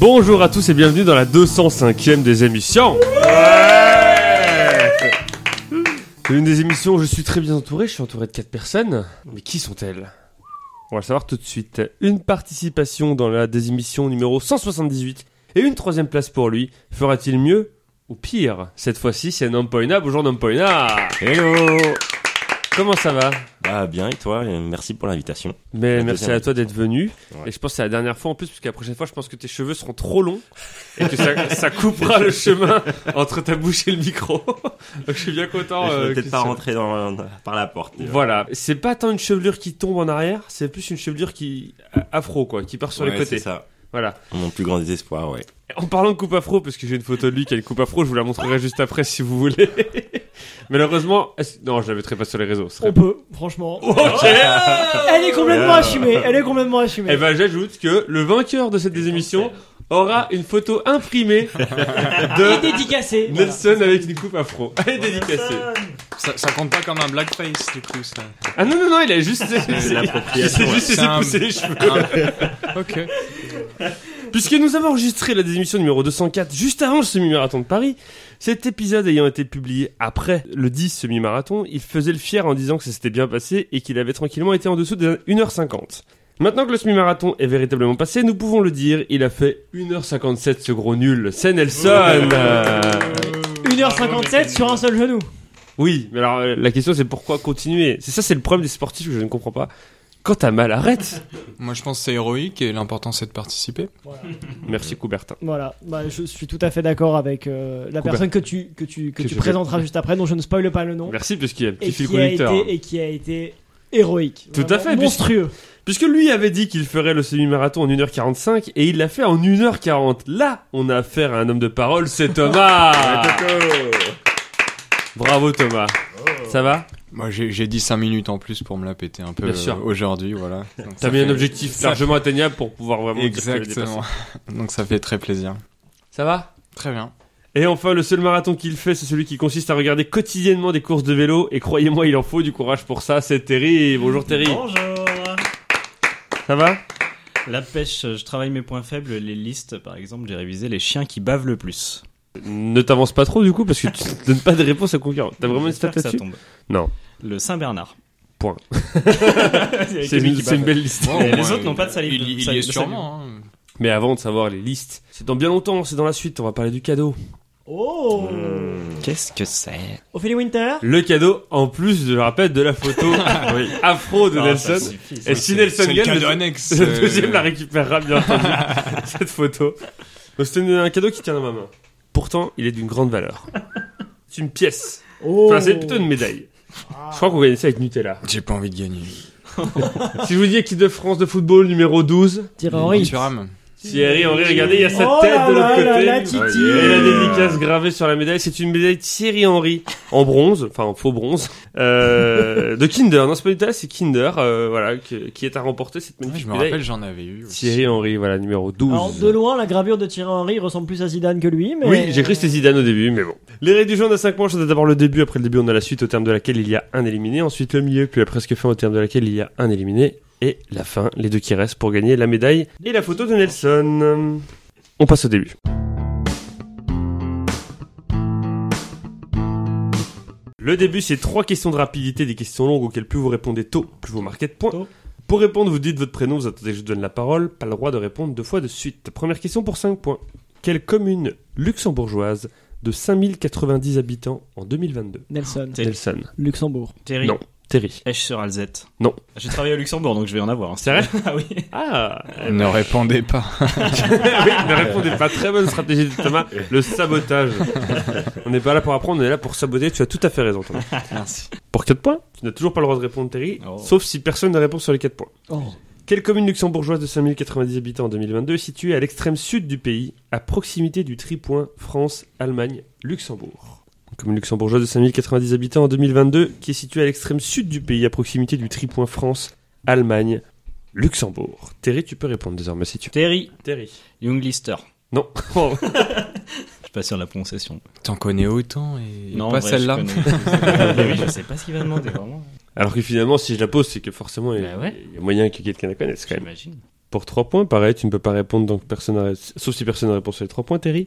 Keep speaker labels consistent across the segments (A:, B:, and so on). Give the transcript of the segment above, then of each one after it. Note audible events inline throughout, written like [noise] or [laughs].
A: Bonjour à tous et bienvenue dans la 205e des émissions. C'est une des émissions où je suis très bien entouré, je suis entouré de 4 personnes. Mais qui sont-elles? On va le savoir tout de suite. Une participation dans la des émissions numéro 178 et une troisième place pour lui. Fera-t-il mieux ou pire? Cette fois-ci, c'est Nampoina. Bonjour Nampoina
B: Hello
A: Comment ça va?
B: Ah bien et toi? Merci pour l'invitation.
A: Mais
B: La
A: merci à toi d'être venu.
B: Ouais.
A: Et je pense que c'est la dernière fois en plus, parce que la prochaine fois, je pense que tes cheveux seront trop longs et que ça, ça coupera le chemin entre ta bouche et le micro. [laughs] Donc je suis bien content.
B: je
A: euh,
B: peut-être pas rentrer dans, par la porte. déjà.
A: Voilà, c'est pas tant une chevelure qui tombe en arrière, c'est plus une chevelure qui afro quoi, qui part sur
B: Ouais,
A: les
B: c'est
A: côtés.
B: ça.
A: Voilà.
B: Mon plus grand désespoir, ouais.
A: En parlant de coupe afro, parce que j'ai une photo de lui qui a une coupe afro, je vous la montrerai juste après si vous voulez. [laughs] Malheureusement, est-ce- non, je la mettrai pas sur les réseaux. ce serait-
C: On peut, franchement. [laughs]
A: Ok.
C: Elle est complètement assumée. Elle est complètement assumée.
A: Eh ben, j'ajoute que le vainqueur de cette émission aura une photo imprimée [laughs] de
C: Et dédicacée. voilà.
A: Nelson avec une coupe afro. Elle est dédicacée.
D: Ça, ça compte pas comme un blackface du coup ça.
A: Ah non, non, non, il a juste.
B: C'est [laughs] l'appropriation.
A: Juste
D: C'est un-
A: poussé les cheveux. [laughs]
D: Ok.
A: Puisque nous avons enregistré la émission numéro 204 juste avant le semi-marathon de Paris, cet épisode ayant été publié après le 10 semi-marathon, il faisait le fier en disant que ça s'était bien passé et qu'il avait tranquillement été en dessous de 1h50. Maintenant que le semi-marathon est véritablement passé, nous pouvons le dire, il a fait 1h57 ce gros nul. C'est Nelson Euh,
C: 1h57 sur un seul genou.
A: Oui, mais alors euh, la question c'est pourquoi continuer? C'est ça c'est le problème des sportifs que je ne comprends pas. Quand t'as mal, arrête
D: Moi je pense que c'est héroïque et l'important c'est de participer.
A: Merci Coubertin.
C: Voilà. Bah, je suis tout à fait d'accord avec euh, la personne que tu, que tu, que
A: Que
C: tu présenteras juste après, dont je ne spoile pas le nom.
A: Merci parce qu'il y a un petit
C: Et
A: fil
C: qui, a
A: conducteur.
C: été, et qui a été héroïque.
A: Tout à fait,
C: Monstrueux.
A: Puisque lui avait dit qu'il ferait le semi-marathon en 1h45 et il l'a fait en 1h40. Là, on a affaire à un homme de parole, c'est Thomas. [laughs] Bravo Thomas. Ça va?
D: Moi j'ai dit 5 minutes en plus pour me la péter un peu euh, aujourd'hui, voilà.
A: T'as
D: ça
A: mis un objectif
D: ça-
A: largement atteignable pour pouvoir vraiment
D: Exactement. Donc ça fait très plaisir.
A: Ça va?
D: Très bien.
A: Et enfin, le seul marathon qu'il fait, c'est celui qui consiste à regarder quotidiennement des courses de vélo. Et croyez-moi, il en faut du courage pour ça. C'est Terry. Bonjour Terry.
E: Bonjour.
A: Ça va?
E: La pêche, je travaille mes points faibles, les listes par exemple, j'ai révisé les chiens qui bavent le plus.
A: Ne t'avance pas trop du coup parce que tu ne [laughs] donnes pas de réponse à concurrent. T'as vraiment une stat là-dessus? Non.
E: Le Saint-Bernard.
A: Point. [laughs]
E: c'est
A: une, une belle liste.
D: Bon,
E: les autres n'ont pas de salive.
D: Il, il y est sûrement. hein.
A: Mais avant de savoir les listes, c'est dans bien longtemps, c'est dans la suite, on va parler du cadeau.
C: Oh
E: Qu'est-ce que c'est?
C: Ophélie Winter?
A: Le cadeau, en plus, je le rappelle, de la photo [laughs] afro de
E: Ah,
A: Nelson.
E: ça suffit, ça.
A: Et si Nelson gagne,
D: cadeau
A: le,
D: annexe. [laughs]
A: le
D: euh,
A: deuxième la récupérera bien entendu, [laughs] cette photo. C'est une- un cadeau qui tient dans ma main. Pourtant, il est d'une grande valeur. C'est une pièce.
C: Oh
A: Enfin, c'est plutôt une médaille. Je crois qu'on gagne ça avec Nutella.
D: J'ai pas envie de gagner.
A: Si je vous dis équipe de France de football numéro 12,
C: Thierry Henry.
A: Thierry Henry, regardez, il y a sa
C: Oh
A: tête
C: là
A: de l'autre côté.
C: là là, Titi.
A: Et la dédicace gravée sur la médaille, c'est une médaille Thierry Henry en bronze, enfin en faux bronze, euh, de Kinder. Non, c'est pas Nutella, c'est Kinder, euh, voilà, que- qui est à remporter cette
D: Ouais,
A: magnifique
D: je me
A: médaille.
D: rappelle, j'en avais eu. aussi.
A: Thierry Henry, voilà, numéro 12.
C: Alors, de loin, la gravure de Thierry Henry ressemble plus à Zidane que lui, mais.
A: Oui, j'ai cru que c'était Zidane au début, mais bon. Les règles du jeu, on a 5 manches. On a d'abord le début, après le début, on a la suite au terme de laquelle il y a un éliminé. Ensuite le milieu, puis la presque fin au terme de laquelle il y a un éliminé. Et la fin, les deux qui restent pour gagner la médaille et la photo de Nelson. On passe au début. Le début, c'est trois questions de rapidité, des questions longues auxquelles plus vous répondez tôt, plus vous marquez de points.
C: Tôt.
A: Pour répondre, vous dites votre prénom, vous attendez que je vous donne la parole, pas le droit de répondre deux fois de suite. Première question pour 5 points. Quelle commune luxembourgeoise de 5090 habitants en 2022
C: Nelson.
E: Terry.
A: Nelson.
C: Luxembourg.
E: Terry.
A: Non. Terry.
E: Esch sur Alzette.
A: Non.
E: J'ai travaillé au Luxembourg donc je vais en avoir. hein.
A: C'est vrai [laughs]
E: Ah oui. [laughs]
A: Ah [laughs]
D: Ne répondez pas.
A: Oui, ne répondez pas. Très bonne stratégie de Thomas. Le sabotage. on n'est pas là pour apprendre, on est là pour saboter. Tu as tout à fait raison, Thomas.
D: Merci.
A: Pour 4 points, tu n'as toujours pas le droit de répondre, Terry.
E: Oh.
A: Sauf si personne ne répond sur les 4 points.
C: Oh.
A: Quelle commune luxembourgeoise de 5090 habitants en 2022 est située à l'extrême sud du pays, à proximité du tripoint France-Allemagne-Luxembourg Commune luxembourgeoise de 5090 habitants en 2022 qui est située à l'extrême sud du pays, à proximité du tripoint France-Allemagne-Luxembourg. Terry, tu peux répondre désormais si tu veux.
E: Terry.
A: Terry.
E: Young Lister.
A: Non. [laughs]
E: Je suis pas sûr de la prononciation.
D: T'en connais autant et
E: Non,
D: pas celle-là.
E: je [laughs] oui, je sais pas ce qu'il va demander vraiment.
A: Alors que finalement, si je la pose, c'est que forcément, il y a,
E: Bah ouais.
A: il y a moyen que quelqu'un la connaisse quand même.
E: J'imagine.
A: Pour 3 points, pareil, tu ne peux pas répondre donc personne sauf si personne ne répond sur les 3 points, Terry.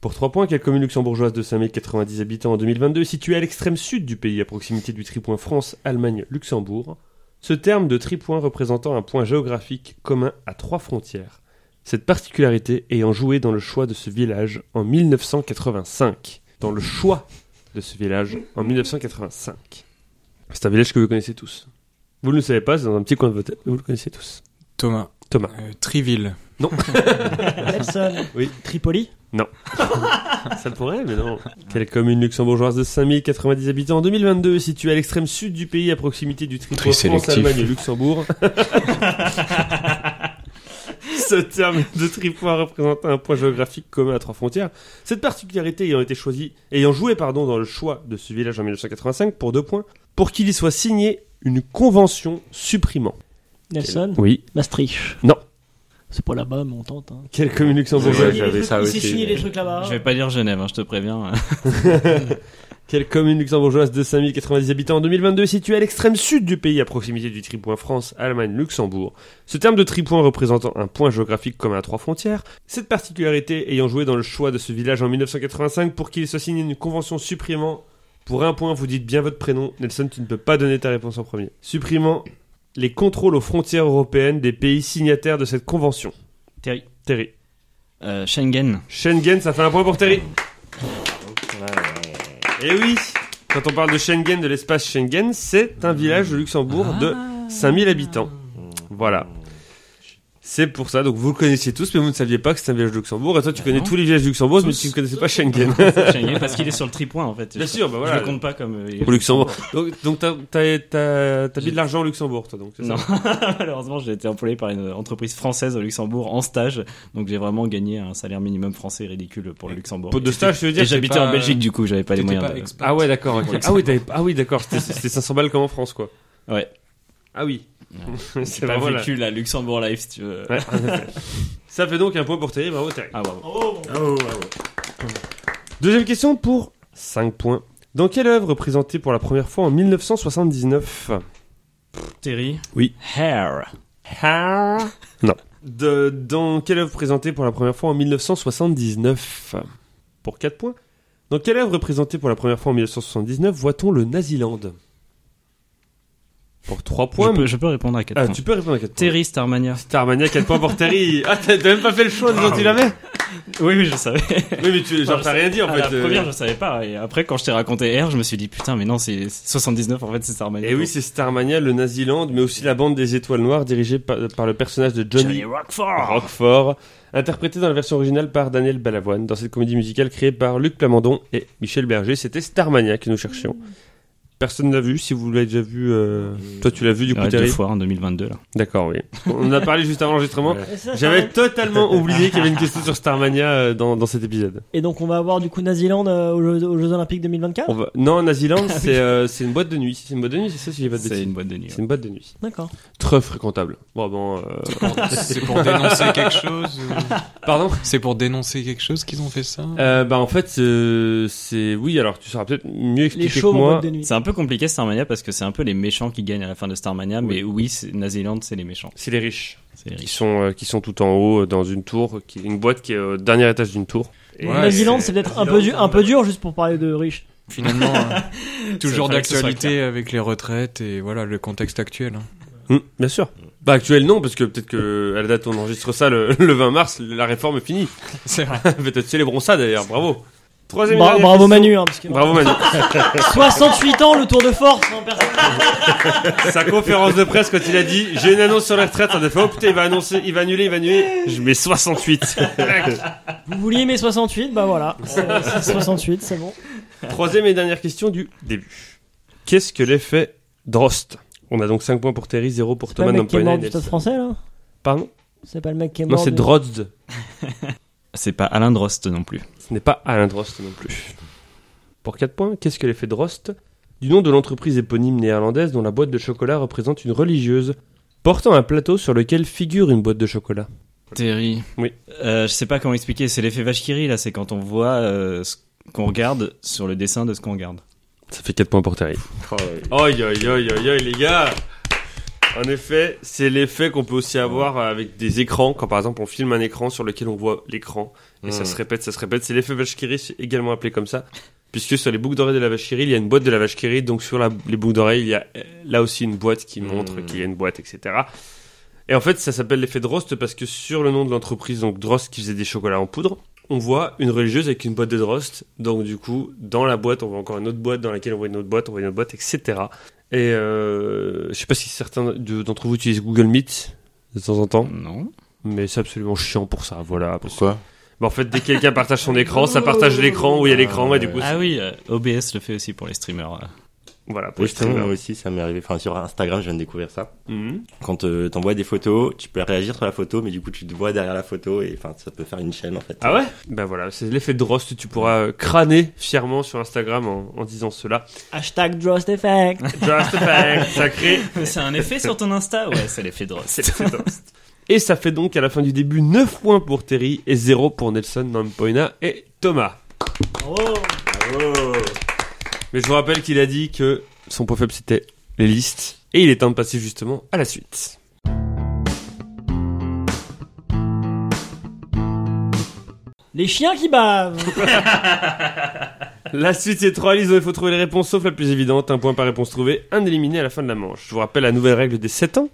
A: Pour 3 points, quelle commune luxembourgeoise de 5090 habitants en 2022 est située à l'extrême sud du pays, à proximité du tripoint France, Allemagne, Luxembourg Ce terme de tripoint représentant un point géographique commun à trois frontières. Cette particularité ayant joué dans le choix de ce village en 1985. Dans le choix de ce village en 1985. C'est un village que vous connaissez tous. Vous ne le savez pas, c'est dans un petit coin de votre tête, mais vous le connaissez tous.
D: Thomas.
A: Thomas.
D: Euh, Triville.
C: Nelson. [laughs]
A: Oui.
C: Tripoli? [laughs]
A: Ça pourrait, mais non. Quelle commune luxembourgeoise de 5090 habitants en 2022 située à l'extrême sud du pays à proximité du tripoint
D: Très
A: France. Allemagne et Luxembourg [laughs] Ce terme de tripoint représente un point géographique commun à trois frontières. Cette particularité ayant été choisie, ayant joué pardon, dans le choix de ce village en 1985 pour deux points, pour qu'il y soit signé une convention supprimant.
C: Nelson?
A: Oui.
C: Maastricht?
A: Non.
C: C'est pas là-bas, mais on tente. Hein.
A: Quelle commune luxembourgeoise
B: j'avais ça aussi.
C: signé les trucs là-bas.
E: Je vais pas dire Genève, hein, je te préviens. [laughs]
A: Quelle commune luxembourgeoise de 5090 habitants en 2022 est située à l'extrême sud du pays, à proximité du tripoint France, Allemagne, Luxembourg? Ce terme de tripoint représentant un point géographique commun à trois frontières, cette particularité ayant joué dans le choix de ce village en 1985 pour qu'il soit signé une convention supprimant, pour un point vous dites bien votre prénom, Nelson tu ne peux pas donner ta réponse en premier, supprimant les contrôles aux frontières européennes des pays signataires de cette convention.
E: Terry.
A: Terry.
E: Euh, Schengen.
A: Schengen, ça fait un point pour Terry. Et oui, quand on parle de Schengen, de l'espace Schengen, c'est un village de Luxembourg de 5000 habitants. Voilà. C'est pour ça, donc vous le connaissiez tous, mais vous ne saviez pas que c'est un village de Luxembourg. Et toi, tu
E: Bah
A: connais
E: non.
A: tous les villages de Luxembourg, mais tu ne connaissais pas Schengen.
E: Schengen parce qu'il est sur le tripoint en fait.
A: Bien
E: Je-
A: sûr, bah
E: Je
A: voilà.
E: le compte pas comme. euh,
A: Au Luxembourg. Donc, donc t'as, mis de l'argent au Luxembourg, toi, donc, ça
E: Non, [laughs] malheureusement, j'ai été employé par une entreprise française au Luxembourg en stage, donc j'ai vraiment gagné un salaire minimum français ridicule pour le Luxembourg.
A: Pour de stage, tu veux dire
E: Et j'habitais en Belgique du coup, j'avais pas les moyens.
D: pas
E: de-.
A: Ah ouais, d'accord. ok. Ah oui, ah oui, d'accord. C'était, c'était 500 balles comme en France, quoi.
E: Ouais.
A: Ah oui. C'est
E: pas
A: la-
E: vécu la Luxembourg life, si tu veux.
A: Ouais. [laughs] Ça fait donc un point pour Terry, bravo Terry.
E: Ah bravo.
A: Deuxième question pour 5 points. Dans quelle œuvre présentée pour la première fois en 1979
E: Terry.
A: Oui.
E: Hair. [laughs]
A: Non. De, dans quelle œuvre présentée pour la première fois en 1979 Pour 4 points. Dans quelle œuvre présentée pour la première fois en 1979 voit-on le Naziland? Pour 3
E: Je
A: points.
E: peux, je peux répondre à 4
A: Ah,
E: points.
A: tu peux répondre à 4 points.
E: Terry Starmania.
A: Starmania, 4 points pour Terry. [laughs] Ah, t'as même pas fait le choix dont tu l'avais [laughs]
E: Oui, oui, je savais.
A: Oui, mais tu, genre,
E: je
A: t'as rien dit en
E: À
A: fait.
E: la
A: euh.
E: première, je savais pas. Et après, quand je t'ai raconté R, je me suis dit putain, mais non, c'est c'est 79 en fait, c'est Starmania.
A: Et oui, c'est Starmania, le Naziland, mais aussi la bande des étoiles noires dirigée par, par le personnage de Johnny
E: Johnny Rockford.
A: Roquefort, interprété dans la version originale par Daniel Balavoine, dans cette comédie musicale créée par Luc Plamondon et Michel Berger. C'était Starmania que nous cherchions. Personne l'a vu, si vous l'avez déjà vu, euh, toi tu l'as vu du coup
E: Ouais, deux fois en 2022 là.
A: D'accord, oui. [laughs] On en a parlé juste avant l'enregistrement.
B: Ouais.
A: J'avais
C: va-
A: totalement oublié qu'il y avait une question sur Starmania euh, dans, dans cet épisode.
C: Et donc on va avoir du coup Naziland euh, aux, Jeux, aux Jeux Olympiques 2024
A: On va... Non, Naziland, [laughs] c'est euh, c'est une boîte de nuit. C'est une boîte de nuit, c'est ça si j'ai pas de
E: C'est une boîte de nuit.
A: C'est une boîte de nuit.
C: D'accord.
A: Très fréquentable. Vraiment. euh, [laughs]
D: C'est pour dénoncer quelque chose ou-
A: Pardon
D: C'est pour dénoncer quelque chose qu'ils ont fait ça
A: euh, Bah en fait, euh, c'est... Oui, alors tu sauras peut-être mieux
C: Les
A: expliquer que
C: shows en
A: moi.
E: C'est un peu compliqué Starmania parce que c'est un peu les méchants qui gagnent à la fin de Starmania, mais oui, Naziland c'est les méchants.
A: C'est les riches.
E: Les
A: qui sont euh, qui sont tout en haut euh, dans une tour, qui une boîte qui est au dernier étage d'une tour.
D: Ouais,
C: Naziland
D: c'est-
C: peut-être un peu, dur, un peu dur juste pour parler de riches.
D: Finalement, euh, [laughs] toujours d'actualité avec les retraites et voilà le contexte actuel. hein.
A: Hum, bien sûr. Bah actuel non parce que peut-être que à la date où on enregistre ça le, [laughs] le 20 mars, la réforme est finie.
D: C'est vrai. [laughs]
A: peut-être célébrons ça d'ailleurs. Bravo. Troisième. et
C: Bra-
A: dernière
C: bravo
A: question.
C: Manu. Hein, parce que
A: Bravo Manu. [laughs]
C: 68 ans le tour de force. hein, personne- [laughs]
A: Sa conférence de presse quand il a dit j'ai une annonce sur la retraite, on a fait oh putain il va annoncer, il va annuler, il va annuler. Je mets 68. [laughs]
C: Vous vouliez mes 68 Bah voilà. C'est c'est 68 c'est bon.
A: Troisième et dernière question du début. Qu'est-ce que l'effet Drost On a donc 5 points pour Terry, 0 pour
C: C'est pas
A: Thomas
C: le mec qui est mort du français là?
A: Pardon?
C: C'est pas le mec qui est
A: Non,
C: mort
A: c'est
C: du-
A: Drozd.
E: C'est pas Alain Drost non plus.
A: Ce n'est pas Alain Drost non plus. Pour 4 points, qu'est-ce que l'effet Drost Du nom de l'entreprise éponyme néerlandaise dont la boîte de chocolat représente une religieuse portant un plateau sur lequel figure une boîte de chocolat?
E: Terry.
A: Oui.
E: Euh, je sais pas comment expliquer. C'est l'effet vache qui rit, là. C'est quand on voit euh, ce qu'on regarde sur le dessin de ce qu'on regarde.
A: Ça fait 4 points pour Terry. Aïe aïe aïe aïe aïe les gars En effet, c'est l'effet qu'on peut aussi avoir avec des écrans, quand par exemple on filme un écran sur lequel on voit l'écran, et ça
B: Mm.
A: se répète, ça se répète. C'est l'effet vache également appelé comme ça, puisque sur les boucles d'oreilles de la vache il y a une boîte de la vache donc sur la- les boucles d'oreilles, il y a là aussi une boîte qui montre
B: Mm.
A: qu'il y a une boîte, etc. Et en fait, ça s'appelle l'effet Drost parce que sur le nom de l'entreprise, donc Drost qui faisait des chocolats en poudre, on voit une religieuse avec une boîte de Drost. Donc du coup, dans la boîte, on voit encore une autre boîte, dans laquelle on voit une autre boîte, on voit une autre boîte, etc. Et euh, je sais pas si certains de- d'entre vous utilisent Google Meet de temps en temps,
E: Non.
A: mais c'est absolument chiant pour ça. Voilà.
B: Pourquoi?
A: Bah, en fait, dès que quelqu'un partage son écran, ça partage l'écran où il y a l'écran, et du coup,
E: Ah oui, euh, OBS le fait aussi pour les streamers.
A: Voilà. Pour
B: justement, moi aussi, ça m'est arrivé. Enfin, sur Instagram, je viens de découvrir ça.
A: Mhm.
B: Quand euh, t'envoies des photos, tu peux réagir sur la photo, mais du coup, tu te vois derrière la photo et enfin, ça peut faire une chaîne en fait.
A: Ah ouais? Ben voilà, c'est l'effet Drost. Tu pourras euh, crâner fièrement sur Instagram en, en disant cela.
C: Hashtag Drost Effect. [laughs]
A: Just effect, ça crée [laughs]
E: C'est un effet sur ton Insta? Ouais, c'est l'effet Drost.
A: C'est l'effet Drost. Et ça fait donc à la fin du début 9 points pour Terry et 0 pour Nelson, Nampoina et Thomas.
C: Oh.
A: Mais je vous rappelle qu'il a dit que son point faible c'était les listes. Et il est temps de passer justement à la suite.
C: Les chiens qui bavent. [laughs]
A: La suite c'est 3 listes dont il faut trouver les réponses sauf la plus évidente. Un point par réponse trouvée, un éliminé à la fin de la manche. Je vous rappelle la nouvelle règle des 7 ans.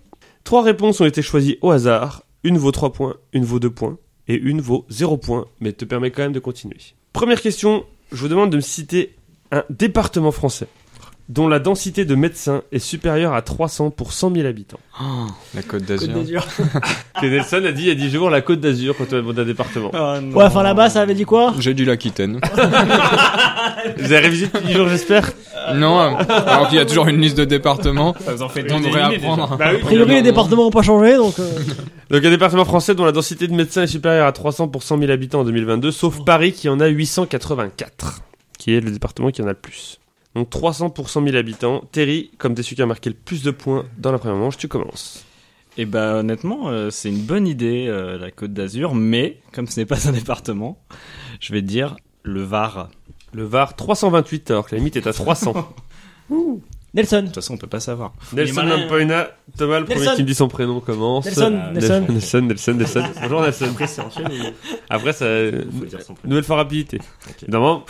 A: Trois réponses ont été choisies au hasard. Une vaut 3 points, une vaut 2 points et une vaut 0 points, mais te permet quand même de continuer. Première question, je vous demande de me citer un département français dont la densité de médecins est supérieure à 300 pour 100 000 habitants.
D: La Côte
C: Côte
D: d'Azur.
A: Que [laughs] Nelson a dit il y a 10 jours la Côte d'Azur quand on a demandé un département.
C: Ouais, enfin là-bas, ça avait dit quoi?
D: J'ai dit l'Aquitaine. [laughs]
A: Vous avez révisé depuis 10 jours j'espère?
D: Non, euh, alors qu'il y a toujours une liste de départements.
E: Ça vous en fait
D: On devrait apprendre.
A: Bah oui.
C: A priori, les départements n'ont pas changé, donc. euh, [laughs]
A: Donc un département français dont la densité de médecins est supérieure à 300 pour 100 000 habitants en 2022, sauf Paris qui en a 884, qui est le département qui en a le plus. Donc 300 pour 100 000 habitants. Terry, comme t'es celui qui a marqué le plus de points dans la première manche, tu commences.
E: Et bah honnêtement, euh, c'est une bonne idée euh, la Côte d'Azur, mais comme ce n'est pas un département, je vais te dire le Var.
A: Le Var 328 alors que la limite est à 300. [laughs]
C: Nelson.
E: De toute façon, on peut pas savoir.
A: Nelson. Lampoina, Thomas, le premier
C: Nelson.
A: qui me dit son prénom commence.
C: Nelson,
A: Euh,
C: Nelson.
A: Nelson, Nelson, Nelson. Bonjour Nelson.
B: Après, c'est enchaîné.
A: Après, ça,
B: Faut dire son prénom.
A: nouvelle fois rapidité. Évidemment,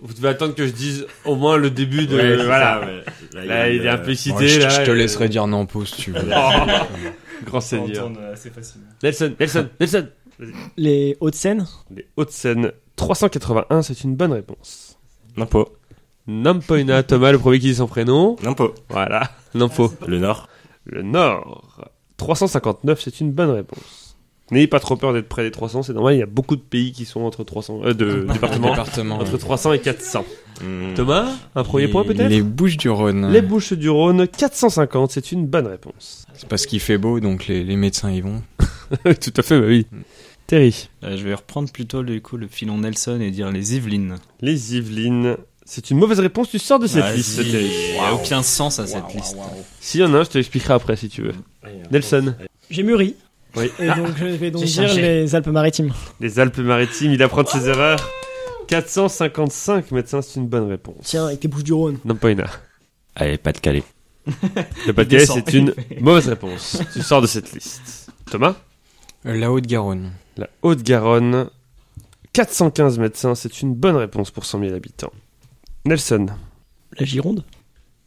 A: Vous devez attendre que je dise au moins le début de,
B: Ouais,
A: voilà.
B: ça, ouais. Là,
A: Là, il est un
B: euh,
A: peu excité,
D: Ouais, je,
A: là.
D: je te
A: euh,
D: laisserai dire Nampo si tu veux. [laughs]
A: Grand seigneur.
E: assez facilement.
A: Nelson, Nelson, Nelson.
C: Les Hauts-de-Seine.
A: Les Hauts-de-Seine 381, c'est une bonne réponse.
B: Nampo.
A: Nampoina, Thomas, le premier qui dit son prénom.
B: Nampo.
A: Voilà, Nampo.
B: Le Nord.
A: Le Nord 359, c'est une bonne réponse. N'ayez pas trop peur d'être près des 300, c'est normal, il y a beaucoup de pays qui sont entre 300, euh, de [laughs] départements,
D: Département.
A: entre 300 et 400.
B: Hmm.
A: Thomas, un premier point peut-être?
D: Les Bouches du Rhône.
A: Les Bouches du Rhône 450, c'est une bonne réponse.
D: C'est parce qu'il fait beau, donc les, les médecins y vont. [laughs]
A: Tout à fait, bah oui. Terry.
E: Euh, je vais reprendre plutôt du coup le filon Nelson et dire les Yvelines.
A: Les Yvelines, c'est une mauvaise réponse, tu sors de cette
E: Vas-y.
A: liste.
E: Il n'y a aucun sens à cette liste.
A: S'il y en a un, je te l'expliquerai après si tu veux. Nelson.
C: J'ai mûri.
A: Oui.
C: Et donc, je vais donc dire les Alpes-Maritimes.
A: Les Alpes-Maritimes, il apprend de ses erreurs. 455 médecins, c'est une bonne réponse.
C: Tiens, avec tes bouches du Rhône.
A: Non, pas une.
B: Allez, pas de Calais.
A: Le Pas-de-Calais,
E: descend.
A: c'est une mauvaise réponse. Tu sors de cette liste. Thomas
D: Euh, La Haute-Garonne.
A: La Haute-Garonne. 415 médecins, c'est une bonne réponse pour 100 000 habitants. Nelson.
C: La Gironde.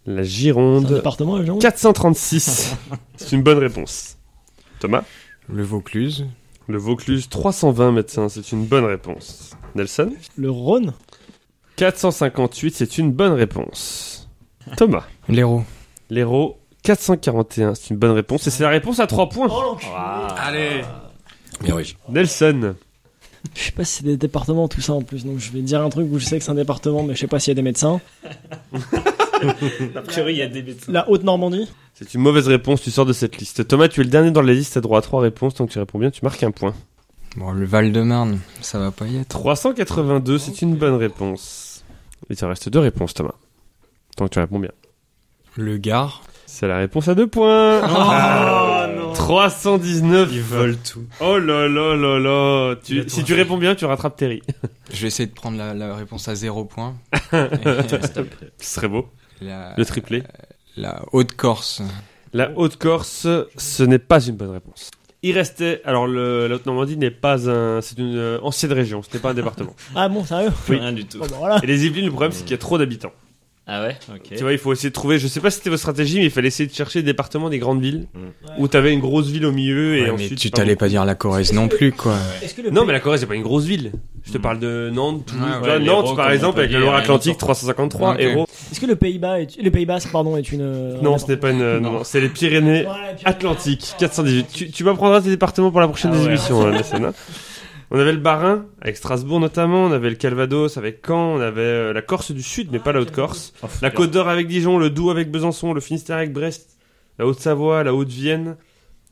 A: La
C: C'est un
A: Gironde.
C: département, la Gironde?
A: 436. c'est une bonne réponse. Thomas.
D: Le Vaucluse.
A: Le Vaucluse. 320 médecins, c'est une bonne réponse. Nelson.
C: Le Rhône.
A: 458, c'est une bonne réponse. Thomas.
D: L'Hérault.
A: L'Hérault. 441, c'est une bonne réponse. Et c'est la réponse à 3 points.
D: Allez
B: Bien oui.
A: Nelson.
C: Je sais pas si c'est des départements, tout ça en plus. Donc, je vais dire un truc où je sais que c'est un département, mais je sais pas s'il y a des médecins. [laughs] [laughs]
E: A priori, il y a des médecins.
C: La Haute-Normandie.
A: C'est une mauvaise réponse, tu sors de cette liste. Thomas, tu es le dernier dans la liste, t'as droit à 3 réponses, donc tu réponds bien, tu marques un point.
D: Bon, le Val-de-Marne, ça va pas y être.
A: 382, c'est une bonne réponse. Il te reste deux réponses, Thomas. Tant que tu réponds bien.
D: Le Gard.
A: C'est la réponse à deux points. [laughs]
E: Oh non
A: 319.
E: Ils volent tout.
A: Oh là là là là. Tu- si tu réponds bien, tu rattrapes Terry.
D: Je vais essayer de prendre la, la réponse à zéro point. [laughs]
A: Ce serait beau.
D: La,
A: Le triplé.
D: la Haute-Corse.
A: La Haute-Corse, ce n'est pas une bonne réponse. Il restait, alors le, la Haute-Normandie n'est pas un, c'est une euh, ancienne région, ce n'est pas un département. [laughs]
C: Ah bon, sérieux?
A: Oui.
E: Rien du tout.
C: Bon, bah, voilà.
A: Et les Yvelines, le problème c'est qu'il y a trop d'habitants.
E: Ah ouais Ok.
A: Tu vois, il faut essayer de trouver, je sais pas si c'était votre stratégie, mais il fallait essayer de chercher des départements des grandes villes,
B: Mm.
A: où t'avais une grosse ville au milieu et
D: mais
A: ensuite.
D: tu t'allais pas dire la Corrèze non plus, quoi.
C: Le
A: Non,
C: pays-
A: mais la Corrèze c'est pas une grosse ville. Je te
E: Mm.
A: parle de Nantes, Toulouse.
D: Ouais,
A: Nantes par exemple avec
E: Montpellier,
A: Loire-Atlantique
E: rien
A: 353,
D: Ok.
A: Hérault.
C: Est-ce que le Pays-Bas, est... le Pays-Bas, pardon, est une. euh,
A: Non, ce n'est pas une, non,
E: Non.
A: c'est les Pyrénées
C: Ouais, puis-
A: Atlantiques 418. Tu, tu m'apprendras tes départements pour la prochaine
E: Ah ouais.
A: émissions, hein, [laughs] hein. On avait le Bas-Rhin, avec Strasbourg notamment, on avait le Calvados avec Caen, on avait euh, la Corse du Sud, mais pas la Haute-Corse.
E: Oh,
A: La Côte d'Or avec Dijon, le Doubs avec Besançon, le Finistère avec Brest, la Haute-Savoie, la Haute-Vienne.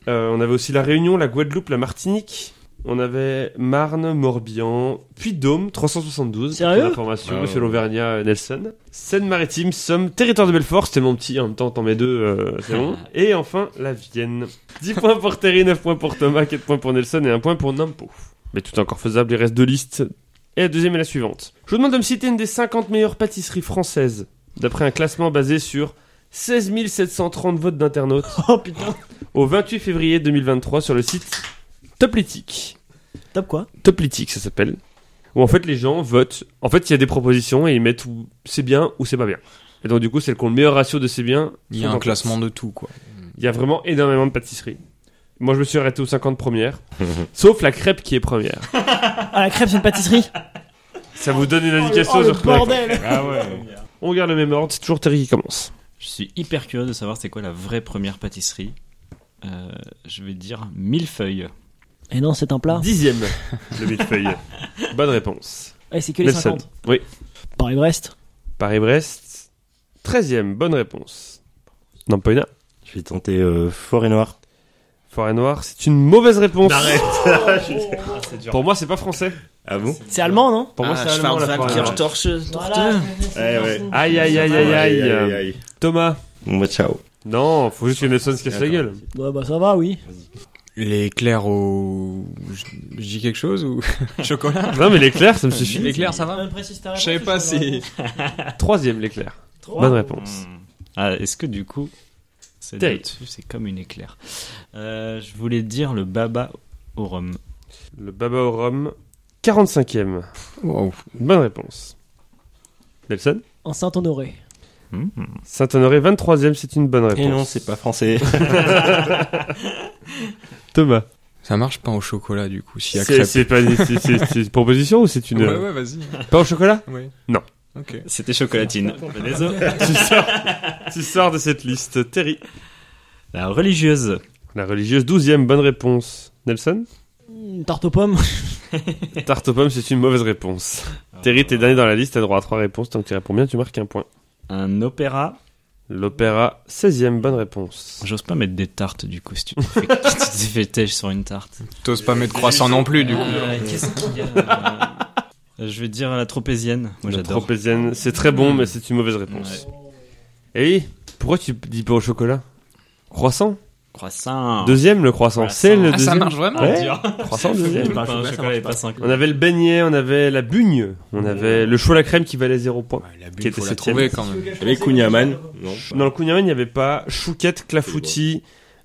A: Euh, on avait aussi la Réunion, la Guadeloupe, la Martinique. On avait Marne, Morbihan, puis Dôme, 372.
C: Sérieux
A: pour l'information,
B: Ah
A: monsieur l'Auvergnat euh, Nelson. Seine-Maritime, Somme, Territoire de Belfort, c'était mon petit, en même temps, t'en mets deux, euh, c'est bon. [laughs] Et enfin, la Vienne. 10 points pour Terry, 9 points pour Thomas, 4 points pour Nelson et 1 point pour Nampo. Mais tout est encore faisable, il reste deux listes. Et la deuxième est la suivante. Je vous demande de me citer une des 50 meilleures pâtisseries françaises, d'après un classement basé sur 16 730 votes d'internautes
C: Oh putain.
A: au 28 février 2023 sur le site Toplitic.
C: Top quoi?
A: Toplitic, ça s'appelle. Où en fait les gens votent. En fait, il y a des propositions et ils mettent où c'est bien ou c'est pas bien. Et donc du coup, celles qui ont le meilleur ratio de c'est bien.
D: Il y a un classement
A: place.
D: de tout, quoi.
A: Il y a vraiment énormément de pâtisseries. Moi, je me suis arrêté aux 50 premières. [laughs] sauf la crêpe qui est première. [laughs]
C: Ah, la crêpe, c'est une pâtisserie [laughs]
A: Ça vous donne une indication
C: Oh, le
A: sur
C: bordel
E: Ah ouais.
A: On garde le même ordre, c'est toujours Terry qui commence.
E: Je suis hyper curieux de savoir c'est quoi la vraie première pâtisserie. Euh, je vais dire millefeuille.
C: Et non, c'est un plat.
A: Dixième, le millefeuille. Bonne réponse.
C: Eh, c'est que les
A: Nelson.
C: 50.
A: Oui.
C: Paris-Brest.
A: Paris-Brest. Treizième, bonne réponse. Nampoina.
B: Je vais tenter euh, Forêt Noire.
A: Forêt Noire, c'est une mauvaise réponse. [laughs]
E: c'est
A: Pour moi, c'est pas français.
B: Ah bon
C: C'est allemand, non
A: Pour moi, c'est allemand, la Forêt Noire.
B: Ouais, ouais.
A: Aïe, aïe, aïe, aïe, aïe. Thomas.
B: Bon, bah, ciao.
A: Non, faut juste que Nelson se casse la gueule.
C: Ouais, bah ça va, oui.
D: Les éclairs au... Je je dis quelque chose ou... [laughs] Chocolat
A: Non, mais l'éclair, ça me suffit.
D: L'éclair, ça va Je savais pas si... [laughs]
A: Troisième, l'éclair. Bonne réponse.
E: Hmm. Ah, est-ce que du coup, c'est comme une éclair. Euh, je voulais dire le baba au rhum.
A: Le baba au rhum. 45ème.
D: Wow.
A: Bonne réponse. Nelson.
C: En Saint-Honoré.
E: Hmm.
A: Saint-Honoré, 23ème, c'est une bonne réponse.
B: Et non, c'est pas français. [laughs]
A: Thomas.
D: Ça marche pas au chocolat, du coup,
A: C'est pas une proposition ou c'est une.
D: Ouais, ouais, vas-y.
A: Pas au chocolat?
D: Ouais.
A: Non.
D: Ok.
E: C'était chocolatine. [laughs]
A: Tu, sors, tu sors de cette liste. Terry.
E: La religieuse.
A: La religieuse, 12ème, bonne réponse. Nelson.
C: Une tarte aux pommes. [laughs]
A: Tarte aux pommes, c'est une mauvaise réponse. Terry, t'es dernier dans la liste, t'as droit à 3 réponses. Tant que tu réponds bien, tu marques un point.
E: Un opéra.
A: L'opéra, 16ème, bonne réponse.
E: J'ose pas mettre des tartes du coup si tu te fais, [laughs] sur une tarte.
D: T'oses pas mettre croissant non plus, du coup.
E: Euh, Qu'est-ce qu'il y a Euh, Je vais dire la tropézienne. Moi
A: La tropézienne, c'est très bon, mais c'est une mauvaise réponse. Et oui, pourquoi tu dis pas au chocolat? Croissant?
E: Croissant.
A: Deuxième, le croissant.
E: Croissant.
A: C'est le
D: Ah, ça marche vraiment
A: Ouais. Croissant, deuxième.
E: Pas un chocolat et pas cinq.
A: On avait le beignet, on avait la bugne, on avait le chaud à la crème qui valait 0 point.
D: Ouais, la
A: Qui
D: bulle,
A: était
D: faut la
A: septième.
D: trouver quand même.
B: J'avais Kunyaman. Non.
A: Dans le Kunyaman, il n'y avait pas chouquette, clafoutis,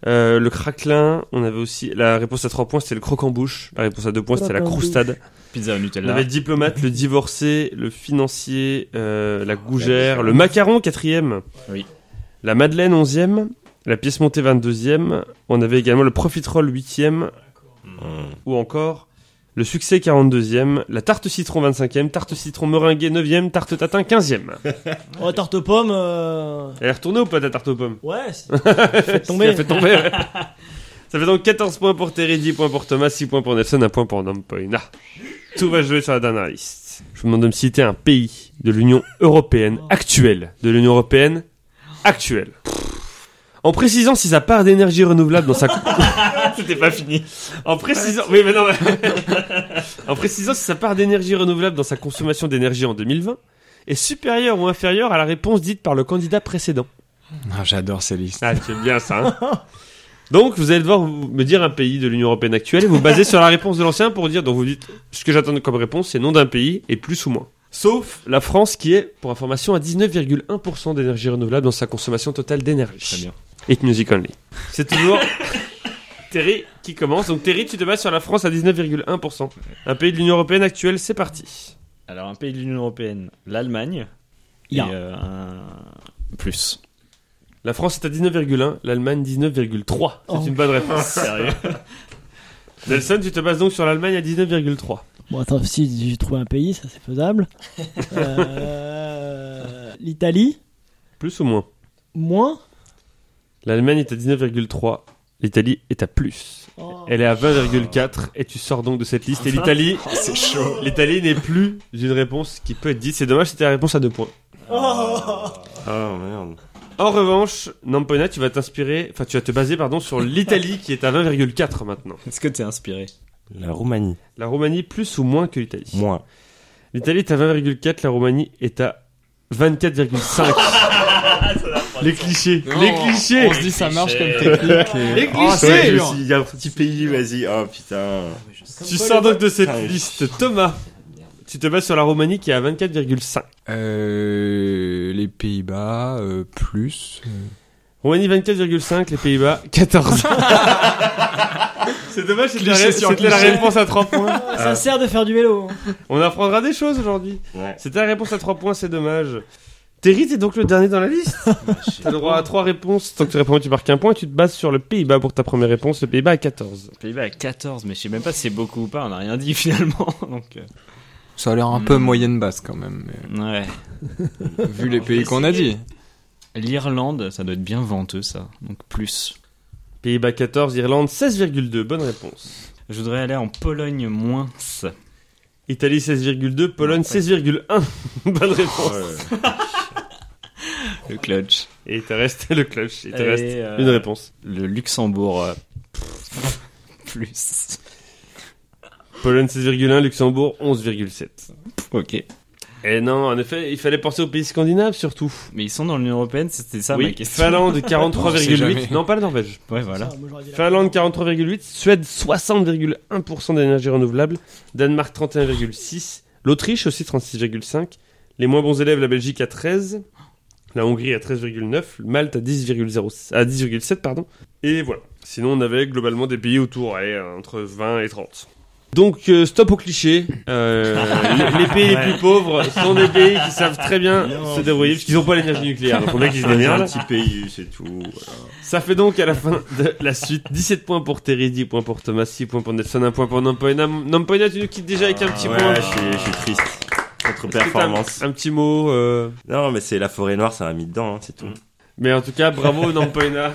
A: euh, le craquelin. On avait aussi la réponse à 3 points, c'était le croque en bouche. La réponse à 2 points, c'était la croustade.
E: Pizza au
A: On
E: Nutella.
A: avait le diplomate, le divorcé, le financier, euh, la gougère, le macaron, quatrième.
E: Oui.
A: La madeleine, onzième. La pièce montée, 22e. On avait également le profiterole, 8e.
B: Hum.
A: Ou encore le succès, 42e. La tarte citron, 25e. Tarte citron meringuée, 9e. Tarte tatin, 15e. [laughs]
C: Oh, tarte aux pommes. euh,
A: Elle est retournée ou pas ta tarte aux pommes?
C: Ouais, [laughs] c'est- faites tomber.
A: Ça fait tomber, ouais. [laughs] Ça fait donc 14 points pour Terry, 10 points pour Thomas, 6 points pour Nelson, 1 point pour Nampoina. Tout va jouer sur la dernière liste. Je vous demande de me citer un pays de l'Union Européenne actuelle. De l'Union Européenne actuelle. En précisant si sa part d'énergie renouvelable dans sa... [laughs]
E: C'était pas fini.
A: En précisant... Oui, mais non, mais- [laughs] en précisant si sa part d'énergie renouvelable dans sa consommation d'énergie en 2020 est supérieure ou inférieure à la réponse dite par le candidat précédent.
D: Ah, J'adore ces listes.
A: Ah, tu aimes bien ça. Hein [laughs] donc, vous allez devoir me dire un pays de l'Union Européenne actuelle et vous basez sur la réponse de l'ancien pour dire, donc vous dites, ce que j'attends comme réponse, c'est nom d'un pays et plus ou moins. Sauf la France qui est, pour information, à 19,1% d'énergie renouvelable dans sa consommation totale d'énergie.
E: Très bien.
A: Hit Music Only. C'est toujours [laughs] Terry qui commence. Donc Terry, tu te bases sur la France à 19,1%. Un pays de l'Union Européenne actuelle, c'est parti.
E: Alors, un pays de l'Union Européenne, l'Allemagne. Et
C: Ya.
E: euh, un plus.
A: La France est à 19,1, l'Allemagne 19,3. C'est
C: Oh.
A: une bonne réponse.
E: Sérieux [laughs]
A: Nelson, tu te bases donc sur l'Allemagne à 19,3.
C: Bon, attends, si j'ai trouvé un pays, ça c'est faisable. [laughs] Euh, L'Italie,
A: Plus ou moins?
C: Moins.
A: L'Allemagne est à 19,3. L'Italie est à plus.
C: Oh.
A: Elle est à 20,4 et tu sors donc de cette liste. Et l'Italie,
D: C'est chaud.
A: l'Italie n'est plus une réponse qui peut être dite. C'est dommage, c'était la réponse à deux points.
B: Oh merde.
A: En revanche, Nampona, tu vas t'inspirer, enfin tu vas te baser pardon sur l'Italie qui est à 20,4 maintenant.
E: Est-ce que t'es inspiré?
B: La Roumanie.
A: La Roumanie plus ou moins que l'Italie?
B: Moins.
A: L'Italie est à 20,4, la Roumanie est à 24,5. [laughs] les clichés,
D: Non,
A: les clichés.
D: On se dit ça marche comme technique. et-
A: Les
D: Oh,
A: clichés.
B: Il y a un petit pays, vas-y. Oh putain.
A: Tu sors donc de cette
B: Ah,
A: liste, Thomas. Tu te bases sur la Roumanie qui est à 24,5.
D: Euh, les Pays-Bas, euh, plus. euh,
A: Roumanie 24,5, les Pays-Bas 14. [laughs] C'est dommage, c'était la, la réponse à 3 points.
C: Ça sert de faire du vélo.
A: On apprendra des choses aujourd'hui.
B: Ouais.
A: C'était la réponse à 3 points, c'est dommage. Terry, t'es donc le dernier dans la liste. [laughs] T'as le droit à 3 réponses. Tant que tu réponds, tu marques un point. Tu te bases sur le Pays-Bas pour ta première réponse. Le Pays-Bas à 14.
E: Pays-Bas à 14, mais je sais même pas si c'est beaucoup ou pas, on a rien dit [laughs] finalement. Donc, euh,
D: Ça a l'air un peu
E: Hmm.
D: moyenne basse quand même, mais
E: ouais.
D: vu les pays qu'on a dit.
E: L'Irlande, ça doit être bien venteux ça. Donc plus.
A: Pays-Bas 14, Irlande 16,2. Bonne réponse.
E: Je voudrais aller en Pologne moins.
A: Italie 16,2, Pologne 16,1. [laughs] Bonne réponse.
B: Ouais.
E: Le clutch.
A: Et il te reste le clutch. Il te
E: Et,
A: reste
E: euh,
A: une réponse.
E: Le Luxembourg. euh, [laughs] plus.
A: Pologne 16,1, Luxembourg 11,7.
E: Ok.
A: Et non, en effet, il fallait penser aux pays scandinaves surtout.
E: Mais ils sont dans l'Union Européenne, c'était ça ma
A: oui,
E: question.
A: Finlande [laughs]
D: On sait
A: 43,8.
D: jamais.
A: Non, pas la Norvège.
E: Ouais, voilà.
C: Ça, moi, j'aurais dit la-
A: Finlande 43,8, Suède 60,1% d'énergie renouvelable, Danemark 31,6, l'Autriche aussi 36,5, les moins bons élèves la Belgique à 13, la Hongrie à 13,9, Malte à 10,0 à 10,7 pardon. Et voilà. Sinon on avait globalement des pays autour allez, entre 20 et 30. Donc euh, stop aux clichés. Euh, [laughs] les, les pays les plus pauvres sont des pays qui savent très bien
B: Non,
A: se débrouiller parce qu'ils n'ont pas l'énergie nucléaire. Donc on a qu'ils se
B: un petit pays, c'est tout. voilà.
A: Ça fait donc à la fin de la suite 17 points pour Terry, 10 points pour Thomas, 6 points pour Nelson, 1 point pour Nampoena. Nampoena, tu nous quittes déjà avec un petit
B: ouais,
A: point.
B: je suis, je suis triste. Contre-performance.
A: Un, un petit mot. euh,
B: Non, mais c'est la forêt noire, ça m'a mis dedans, hein, c'est tout.
A: Mais en tout cas, bravo [laughs] Nampoena.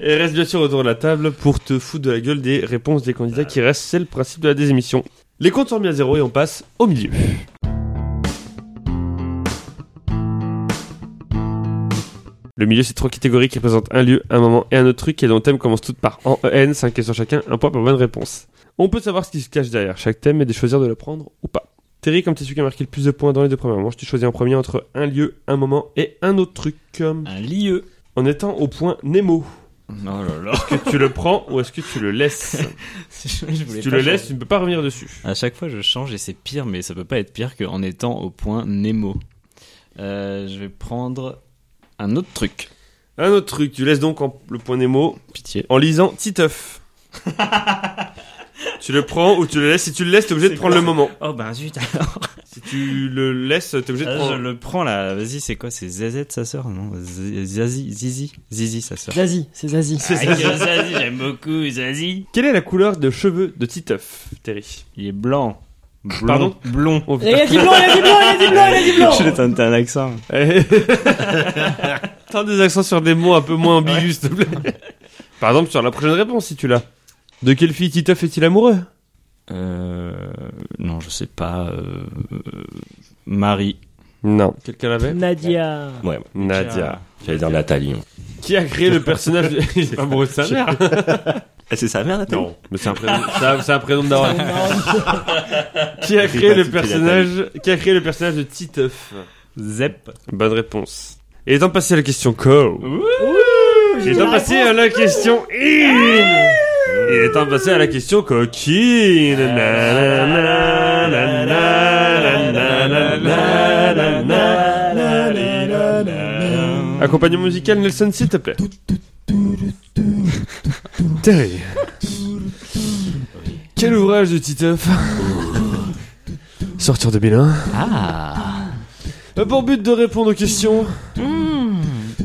A: Et reste bien sûr autour de la table pour te foutre de la gueule des réponses des candidats qui restent. C'est le principe de la désémission. Les comptes sont mis à zéro et on passe au milieu. Le milieu, c'est trois catégories qui représentent un lieu, un moment et un autre truc et dont le thème commence toutes par en EN, 5 questions chacun, un point pour bonne réponse. On peut savoir ce qui se cache derrière chaque thème et de choisir de le prendre ou pas. Terry, comme tu es celui qui a marqué le plus de points dans les deux premières manches, tu choisis en premier entre un lieu, un moment et un autre truc.
E: Un lieu.
A: En étant au point Nemo,
E: Oh là là.
A: est-ce que tu le prends ou est-ce que tu le laisses [laughs]
E: Je
A: Si tu le laisses, tu ne peux pas revenir dessus.
E: À chaque fois, je change et c'est pire, mais ça peut pas être pire qu'en étant au point Nemo. Euh, je vais prendre un autre truc.
A: Un autre truc, tu laisses donc en- le point Nemo
E: Pitié.
A: en lisant Titeuf. [laughs] tu le prends ou tu le laisses Si tu le laisses, t'es obligé de prendre le moment.
E: Oh ben zut alors. [laughs]
A: Si tu le laisses, t'es obligé de
E: Ah, je
A: prendre.
E: le prends là. Vas-y, c'est quoi? C'est Zazette sa sœur? Non Zazie, Zizi, Zizi sa sœur.
C: Zazie, c'est Zazie.
A: C'est
E: Ah. Zazie, j'aime beaucoup Zazie.
A: Quelle est la couleur de cheveux de Titeuf, Terry?
E: Il est blanc. Blond.
A: Pardon?
E: Blond.
A: Oh,
C: il a dit blanc, il a dit blanc, il a dit blanc, il a dit blanc.
E: Je tenté un accent.
A: Eh. [laughs] Tente des accents sur des mots un peu moins ambigus, s'il te plaît. Par exemple, sur la prochaine réponse, si tu l'as. De quelle fille Titeuf est-il amoureux?
E: Euh. Non, je sais pas. Euh... Marie.
A: Non. Quelqu'un l'avait?
C: Nadia.
B: Ouais,
A: Nadia.
B: j'allais dire Nathalie.
A: Qui a créé le personnage? De... Il est pas amoureux de sa mère
B: c'est sa mère, Nathalie?
A: Non, mais c'est un prénom, [laughs] c'est un- prénom de. [laughs] Qui a créé le personnage Qui a créé le personnage de Titeuf?
E: Zep.
A: Bonne réponse. Et étant passé à la question co. Et étant passé à la question in. Il est temps de passer à la question coquine. Accompagnement musical, Nelson, s'il te plaît. Terry. Quel ouvrage de Titeuf Sortir 2001.
E: Ah.
A: Pour but de répondre aux questions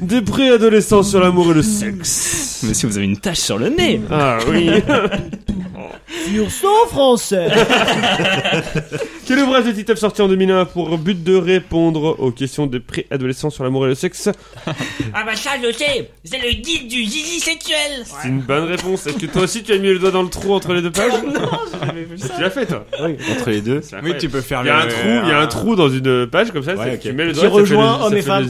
A: des préadolescents sur l'amour et le sexe.
E: Monsieur, vous avez une tache sur le nez.
A: Ah oui. [laughs]
C: Sur son français. [laughs]
A: Quel ouvrage de Titeuf sorti en 2001 a pour but de répondre aux questions des préadolescents sur l'amour et le sexe?
F: Ah bah ça je sais, c'est le guide du zizi sexuel.
A: C'est une bonne réponse. Est-ce que toi aussi tu as mis le doigt dans le trou entre les deux pages? [laughs] Tu l'as fait toi?
B: Entre les deux.
D: Oui, tu peux faire
A: Il y a
D: le.
A: un trou, il y a un trou dans une page comme ça,
B: Ouais,
A: tu mets le
C: Qui
A: doigt, ça fait
C: rejoint hommes
A: ça
C: et femmes.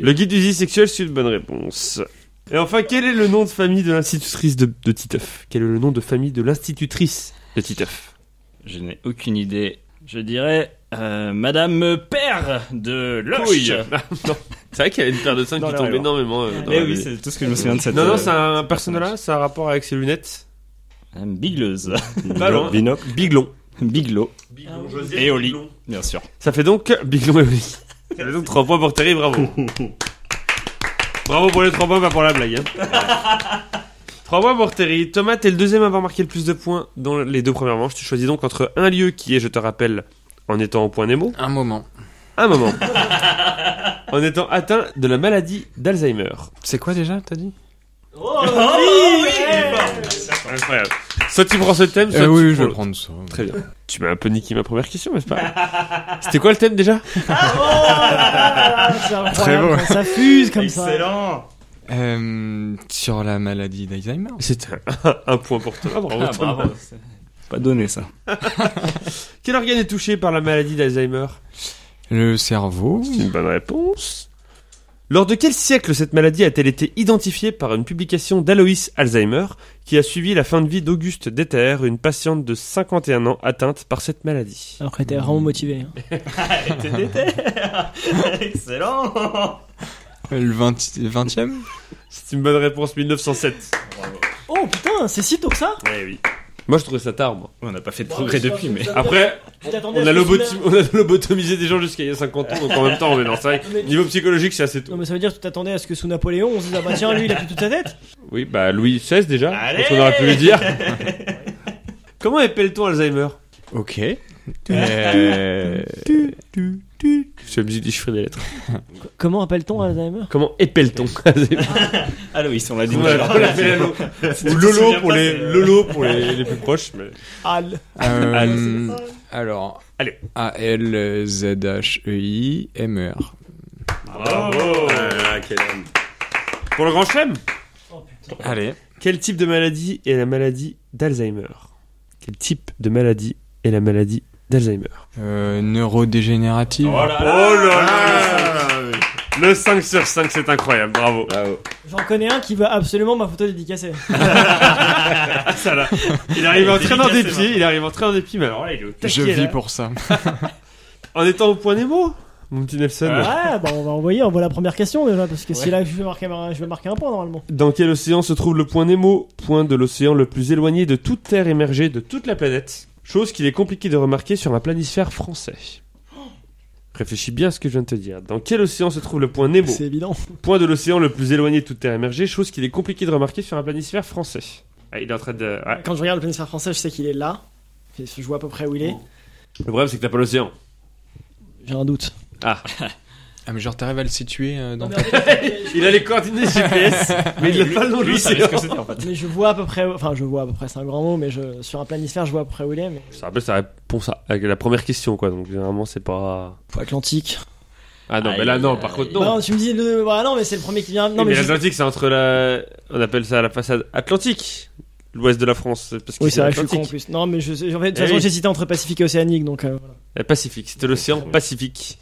A: Le guide du zizi sexuel, c'est une bonne réponse. Et enfin, quel est le nom de famille de l'institutrice de, de Titeuf? Quel est le nom de famille de l'institutrice de Titeuf?
E: Je n'ai aucune idée. Je dirais euh, Madame Père de Loche.
A: Couille. [laughs] Non. C'est vrai qu'il y avait une paire de seins
E: Dans
A: qui
E: la rue.
A: énormément. euh, dans
E: Eh
A: la
E: oui,
A: vie.
E: c'est tout ce que je me souviens de cette.
A: Non, non,
E: euh,
A: c'est un personnage, c'est un rapport avec ses lunettes.
E: Madame Bigleuse.
A: Pas loin.
B: Binocle.
A: Biglon.
E: Biglo, Et Oli. bien sûr.
A: Ça fait donc Biglon et Oli. Ça fait donc 3 points pour Terry, bravo. [laughs] bravo pour les 3 points, pas pour la blague. Hein. 3 points pour Terry. Thomas, t'es le deuxième à avoir marqué le plus de points dans les deux premières manches. Tu choisis donc entre un lieu qui est, je te rappelle, en étant au point Nemo,
D: Un moment.
A: un moment. [laughs] en étant atteint de la maladie d'Alzheimer.
D: C'est quoi déjà, t'as dit?
A: Incroyable. Soit tu prends ce thème, soit
D: euh,
A: tu
D: Oui,
A: prends
D: je vais prendre ça.
A: Très bien. Tu m'as un peu niqué ma première question, n'est-ce pas? [laughs] C'était quoi le thème déjà?
C: Ah, [laughs] c'est incroyable,
D: beau.
C: Ça fuse comme ça.
E: Excellent.
D: Euh, sur la maladie d'Alzheimer.
A: C'était un, un point pour Thomas, bravo
E: Ah, bravo. c'est Pas donné ça. [laughs]
A: Quel organe est touché par la maladie d'Alzheimer?
D: Le cerveau.
A: C'est une bonne réponse. Lors de quel siècle cette maladie a-t-elle été identifiée par une publication d'Alois Alzheimer qui a suivi la fin de vie d'Auguste Deter, une patiente de 51 ans atteinte par cette maladie?
C: Alors qu'elle était vraiment motivée. hein. [laughs] [laughs]
E: Excellent.
D: Le 20, 20e
A: C'est une bonne réponse, 1907.
C: Oh putain, c'est si tôt que ça?
A: Ouais, oui. Moi je trouvais ça tard, moi.
E: On n'a pas fait de progrès depuis, mais.
A: Après, on a, on a lobotomisé des gens jusqu'à il y a 50 ans, donc en même temps, mais non, c'est vrai. que Niveau psychologique, c'est assez
C: Non
A: tôt.
C: mais ça veut dire que tu t'attendais à ce que sous Napoléon on se dise ah bah tiens lui il a plus toute sa tête
A: Oui, bah Louis XVI déjà,
E: Allez
A: on aurait pu lui dire. [laughs] Comment appelle-t-on Alzheimer?
D: Ok. Euh,
A: Musique des chiffres et des lettres. [laughs]
C: Comment appelle-t-on Alzheimer?
A: Comment épelle-t-on Alzheimer [laughs]
E: Ah oui, on l'a dit.
A: Voilà, on l'a fait Lolo. Ou Lolo pour les, Lolo pour les, les plus proches. Mais...
C: Al.
D: euh, alors.
A: Allez.
D: A-L-Z-H-E-I-M-E-R.
A: Bravo
B: Ah, quel homme.
A: Pour le grand chelem
D: Allez.
A: Quel type de maladie est la maladie d'Alzheimer? Quel type de maladie est la maladie d'Alzheimer?
D: Neurodégénérative.
A: Oh là là Le 5 sur 5, c'est incroyable, bravo.
B: Bravo.
C: J'en connais un qui veut absolument ma photo dédicacée.
A: Ah, [laughs] ça là. Il arrive en traînant des pieds, il arrive en des pieds, mais alors là, il est au taquet,
D: Je vis
A: là.
D: pour ça. [laughs]
A: En étant au point Nemo, mon petit Nelson.
C: Ouais, bah on va envoyer, on voit la première question déjà, parce que si là je vais marquer, un- je vais marquer un point normalement.
A: Dans quel océan se trouve le point Nemo Point de l'océan le plus éloigné de toute terre émergée de toute la planète? Chose qu'il est compliqué de remarquer sur un planisphère français. Réfléchis bien à ce que je viens de te dire. Dans quel océan se trouve le point Nemo
C: C'est évident.
A: Point de l'océan le plus éloigné de toute terre émergée, chose qu'il est compliqué de remarquer sur un planisphère français. Ah, il est en train de... ouais.
C: Quand je regarde le planisphère français, je sais qu'il est là. Je vois à peu près où il est.
A: Le problème c'est que t'as pas l'océan.
C: J'ai un doute.
D: Ah, [laughs] mais genre, t'arrives à le situer euh, dans ta... [laughs]
A: Il a les coordonnées GPS, [laughs] mais il n'a pas le nom de
E: Lui, il savait ce que
A: l'océan.
E: c'était en fait.
C: mais je vois à peu près, enfin je vois à peu près, c'est un grand mot, mais je, sur un planisphère, je vois à peu près où il est. Mais
A: Ça rappelle sa réponse à la première question, quoi. Donc généralement c'est pas...
C: Atlantique.
A: Ah non, mais là non, par contre
C: Bah
A: non.
C: non, tu me dis le, bah non, mais c'est le premier qui vient. Non
A: Oui,
C: mais,
A: mais
C: je-
A: l'Atlantique c'est entre la... On appelle ça la façade atlantique. L'ouest de la France. Parce que
C: Oui, c'est vrai, je suis con en
A: l'Atlantique.
C: plus. Non, mais je, en fait, de toute
A: Eh
C: façon,
A: oui.
C: j'hésitais entre Pacifique et Océanique, donc euh, voilà.
A: Le Pacifique, c'était l'océan Pacifique.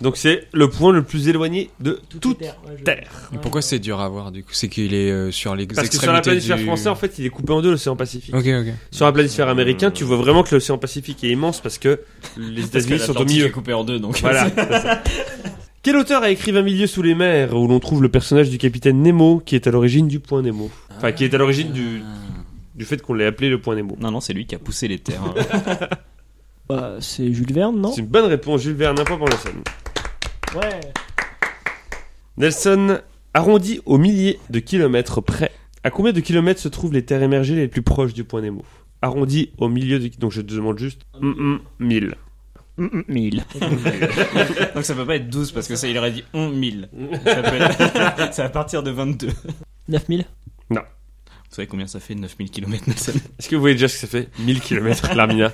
A: Donc c'est le point le plus éloigné de toute
C: terre. ouais, je-
A: terre.
D: Mais Pourquoi c'est dur à voir du coup? C'est qu'il est euh, sur les
A: Parce que sur la planisphère
D: du...
A: français, en fait, il est coupé en deux l'océan Pacifique.
D: Ok, ok.
A: Sur un planisphère américain, tu vois vraiment que l'océan Pacifique est immense parce que les États-Unis sont au milieu.
E: est coupé en deux, donc.
A: Voilà. [laughs] Quel auteur a écrit 20 milieux sous les mers où l'on trouve le personnage du capitaine Nemo qui est à l'origine du point Nemo? Enfin, qui est à l'origine du, du fait qu'on l'ait appelé le point Nemo.
E: Non, non, c'est lui qui a poussé les terres. [laughs]
C: Bah, c'est Jules Verne, non
A: C'est une bonne réponse, Jules Verne, un point pour Nelson.
C: Ouais.
A: Nelson arrondi au milliers de kilomètres près. À combien de kilomètres se trouvent les terres émergées les plus proches du point Nemo? Arrondi au milieu de... Donc je te demande juste... hum, hum, 1000.
C: 1000.
E: Donc ça peut pas être 12 parce que ça, il aurait dit 11 000. Ça, peut être- [laughs] c'est à partir de 22. Vous
C: 9000
E: savez combien ça fait 9000 km, Nelson
A: Est-ce que vous voyez déjà ce que ça fait 1000 km, [laughs] l'Armina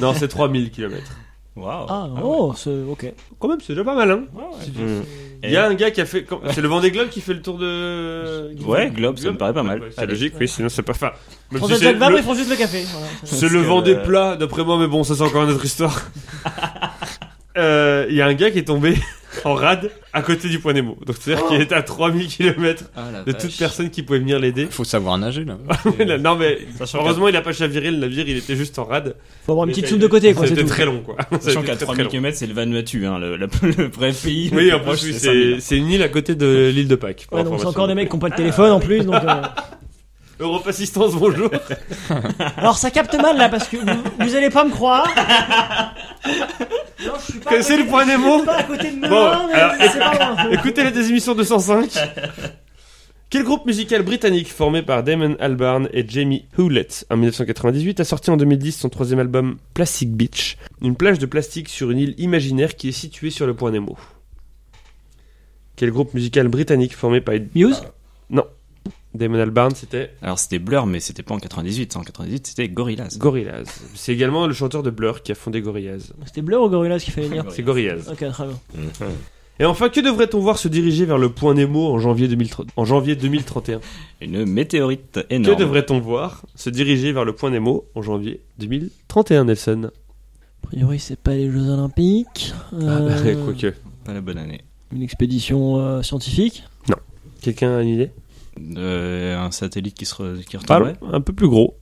A: Non, c'est 3000 km.
E: Waouh.
C: Ah,
E: ouais.
C: oh, c'est ok.
A: Quand même, c'est déjà pas mal, hein
B: Mm.
A: Il y a un gars qui a fait... quand- C'est le Vendée Globe qui fait le tour de...
E: Ouais, Globe, ça me paraît pas mal.
A: Ouais, C'est
E: Allez.
A: logique, oui, sinon c'est pas... Enfin, même
C: François
A: si c'est
C: Jacques Vabre,
A: le-
C: ils font juste le café. Voilà.
A: C'est
E: Parce
A: le
E: que,
A: Vendée
E: euh,
A: plat, d'après moi, mais bon, ça c'est encore une autre histoire. [laughs] Euh, Il y a un gars qui est tombé en rade à côté du point Nemo. Donc c'est-à-dire qu'il était à 3000 km
E: Ah, la
A: de
E: vache.
A: toute personne qui pouvait venir l'aider.
D: Faut savoir nager là. [laughs]
A: non mais
E: Sachant
A: heureusement il a pas chaviré le navire, il était juste en rade.
C: Faut avoir une
A: Mais
C: petite soupe de côté, quoi, c'est
A: C'était
C: tout.
A: très long quoi.
E: Sachant qu'à
A: très,
E: 3000
A: très long.
E: km, c'est le Vanuatu, hein, le, le, [laughs] le vrai pays.
A: Oui, en
E: plus
A: oui,
E: c'est
A: c'est
E: 5000.
A: c'est une île à côté de l'île de Pâques. pour
C: Ouais, donc c'est
A: information.
C: encore des mecs qui ont pas de téléphone en plus, donc. euh, [laughs]
A: Europe Assistance, bonjour. [laughs]
C: Alors ça capte mal là parce que vous, vous allez pas me croire. Non, je suis pas.
A: connaissez
C: à
A: le
C: côté-
A: point
C: je
A: Nemo
C: suis pas à côté de Melun,
A: Bon,
C: mais
A: alors,
C: c'est pas loin.
A: Écoutez la désémission 205. Quel groupe musical britannique formé par Damon Albarn et Jamie Hewlett en 1998 a sorti en 2010 son troisième album Plastic Beach, une plage de plastique sur une île imaginaire qui est située sur le point Nemo Quel groupe musical britannique formé par
C: Muse?
A: Damon Albarn c'était
E: Alors c'était Blur, mais c'était pas en 98. En 98, c'était Gorillaz.
A: Gorillaz. C'est également le chanteur de Blur qui a fondé Gorillaz.
C: C'était Blur ou Gorillaz qu'il fallait dire
A: C'est Gorillaz.
C: Ok, très bien.
B: Mhm.
A: Et enfin, que devrait-on voir se diriger vers le point Nemo en janvier, 2030 en janvier 2031
E: Une météorite
A: Que
E: énorme.
A: devrait-on voir se diriger vers le point Nemo en janvier 2031, Nelson?
C: A priori, c'est pas les Jeux Olympiques.
A: Ah bah,
C: Euh,
A: quoique.
E: Pas la bonne année.
C: Une expédition euh, scientifique.
A: Quelqu'un a une idée?
E: Euh, un satellite qui, se re- qui retomberait.
A: un peu plus gros.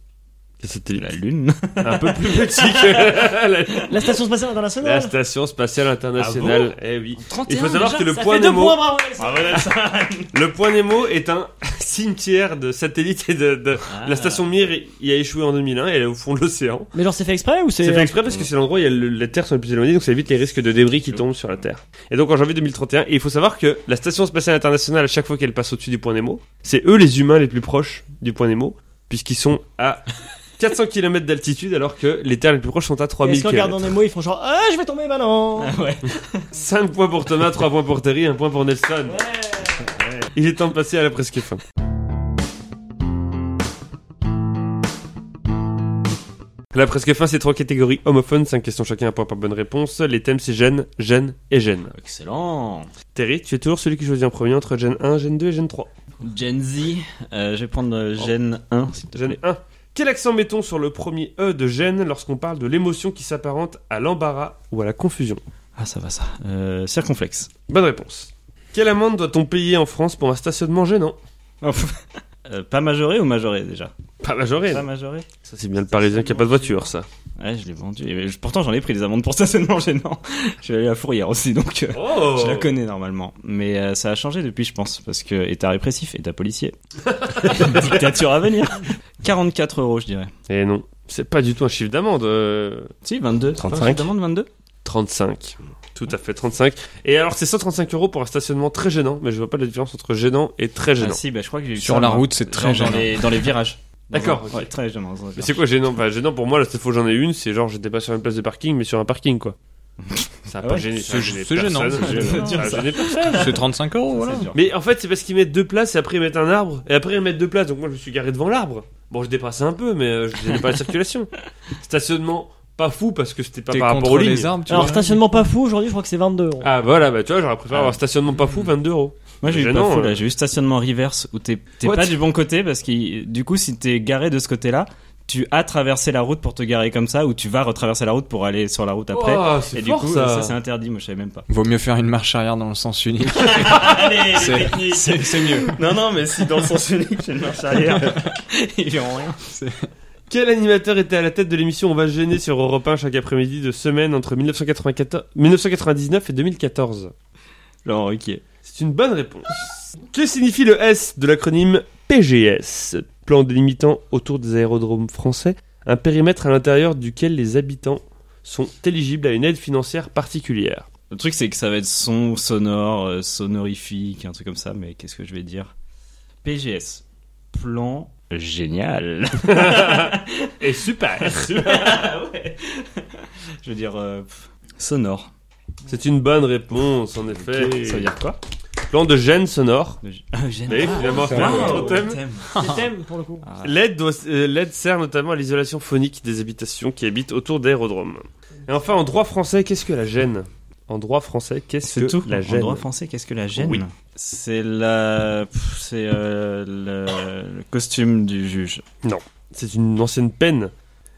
A: Que satellite.
E: La Lune. [laughs]
A: Un peu plus petit que [laughs] la,
C: La station spatiale
A: la
C: internationale.
A: station spatiale internationale. eh oui. Il faut savoir que le point Nemo,
C: points, bravo. [laughs]
A: le point Nemo est un cimetière de satellites et de, de-
E: Ah.
A: la station Mir y a échoué en 2001 et elle est au fond de l'océan.
C: Mais genre, c'est fait exprès ou c'est.
A: C'est fait exprès parce que c'est l'endroit où il y a le- les terres sont les plus éloignées, donc ça évite les risques de débris qui tombent sur la Terre. Et donc en janvier 2031, et il faut savoir que la station spatiale internationale, à chaque fois qu'elle passe au-dessus du point Nemo, c'est eux les humains les plus proches du point Nemo, puisqu'ils sont à 400 km d'altitude, alors que les terres les plus proches sont à
C: Est-ce
A: 3000
C: qu'en regardant
A: km.
C: Nemo, ils font genre Ah, je vais tomber, bah non
E: Ah ouais.
A: 5 points pour Thomas, 3 points pour Terry, 1 point pour Nelson. Il est temps de passer à la presque fin. La presque fin, c'est trois catégories homophones, 5 questions chacun, un point par bonne réponse. Les thèmes, c'est gêne, gêne et gêne.
E: Excellent.
A: Terry, tu es toujours celui qui choisit en premier entre gêne 1, gêne 2 et gêne 3.
E: Gen Z. euh, je vais prendre euh, Gen 1. s'il te
A: Gêne
E: plaît.
A: 1. Quel accent mettons sur le premier E de gêne lorsqu'on parle de l'émotion qui s'apparente à l'embarras ou à la confusion
E: Ah, ça va ça. Euh, circonflexe.
A: Bonne réponse. Quelle amende doit-on payer en France pour un stationnement gênant [laughs]
E: Euh, pas majoré ou majoré déjà
A: Pas majoré.
E: Pas majoré
A: Ça, c'est bien le parisien qui a pas de voiture, ça.
E: Ouais, je l'ai vendu. Et pourtant, j'en ai pris des amendes pour stationnement [laughs] gênant. je suis allé à Fourrière aussi, donc euh,
A: Oh
E: je la connais normalement. Mais euh, ça a changé depuis, je pense, parce que état répressif, état policier. [laughs] Dictature à venir. 44 euros, je dirais.
A: Eh non, c'est pas du tout un chiffre d'amende. euh,
E: Si, 22.
B: 35.
E: demande 22
A: 35. Tout à fait, 35. Et alors, c'est 135 euros pour un stationnement très gênant, mais je vois pas la différence entre gênant et très
E: Ah
A: gênant.
E: si, bah, je crois que j'ai
D: Sur
E: ça,
D: la route, c'est très
E: dans
D: gênant.
E: les, dans les virages.
A: D'accord.
E: Ouais, très gênant.
A: mais c'est quoi gênant? Enfin, gênant pour moi, la seule fois que j'en ai une, c'est genre j'étais pas sur une place de parking, mais sur un parking, quoi. [laughs] Ça a
E: Ah
A: pas
E: ouais?
A: gêné.
D: C'est- gênant, c'est
A: ça a
E: gênant.
A: ça a gêné personne.
D: C'est 35 euros, voilà.
A: Mais en fait, c'est parce qu'ils mettent deux places et après ils mettent un arbre et après ils mettent deux places. Donc moi, je me suis garé devant l'arbre. Bon, je dépassais un peu, mais euh, je gênais pas la circulation. [laughs] Stationnement pas fou parce que c'était pas
D: T'es
A: par rapport aux lignes.
D: les tu
C: Alors,
D: vois.
C: stationnement pas fou, aujourd'hui, je crois que c'est 22 euros.
A: Ah voilà, bah tu vois, j'aurais préféré
E: Ah.
A: avoir stationnement pas fou, 22 euros.
E: Moi j'ai eu
A: Gênant,
E: pas fou
A: euh.
E: là, j'ai eu stationnement reverse où t'es t'es
A: What
E: pas du bon côté parce que du coup si t'es garé de ce côté-là, tu as traversé la route pour te garer comme ça ou tu vas retraverser la route pour aller sur la route après.
A: Oh, c'est
E: Et du coup
A: ça.
E: ça, c'est interdit, moi je savais même pas.
D: Vaut mieux faire une marche arrière dans le sens unique. [laughs]
E: Allez,
D: C'est- c'est c'est mieux.
E: Non non mais si dans le sens unique j'ai une marche arrière, [laughs] ils verront rien.
A: Quel animateur était à la tête de l'émission On va se gêner sur Europe 1 chaque après-midi de semaine entre 1994 1999 et 2014
E: Laurent Ruquier.
A: C'est une bonne réponse. Que signifie le S de l'acronyme PGS Plan délimitant autour des aérodromes français, un périmètre à l'intérieur duquel les habitants sont éligibles à une aide financière particulière.
E: Le truc c'est que ça va être son sonore, euh, sonorifique, un truc comme ça, mais qu'est-ce que je vais dire? PGS. plan génial. [laughs]
A: Et super. [laughs]
E: Ouais. Je veux dire, euh, sonore.
A: C'est une bonne réponse, en effet.
E: Ça veut dire quoi?
A: Plan de gêne sonore. [laughs]
E: Ah, génial.
A: Et finalement, c'est
E: Wow,
A: notre thème. [laughs]
E: thème.
C: Pour le coup.
E: Ah.
A: L'aide doit- euh, l'aide sert notamment à l'isolation phonique des habitations qui habitent autour d'aérodromes. Et enfin, en droit français, qu'est-ce que la gêne? En droit français, qu'est-ce
E: C'est
A: que
E: tout.
A: la
E: En
A: gêne?
E: droit français, qu'est-ce que la gêne?
A: Oui.
E: C'est la, pff, c'est euh, le... le costume du juge.
A: C'est une ancienne peine.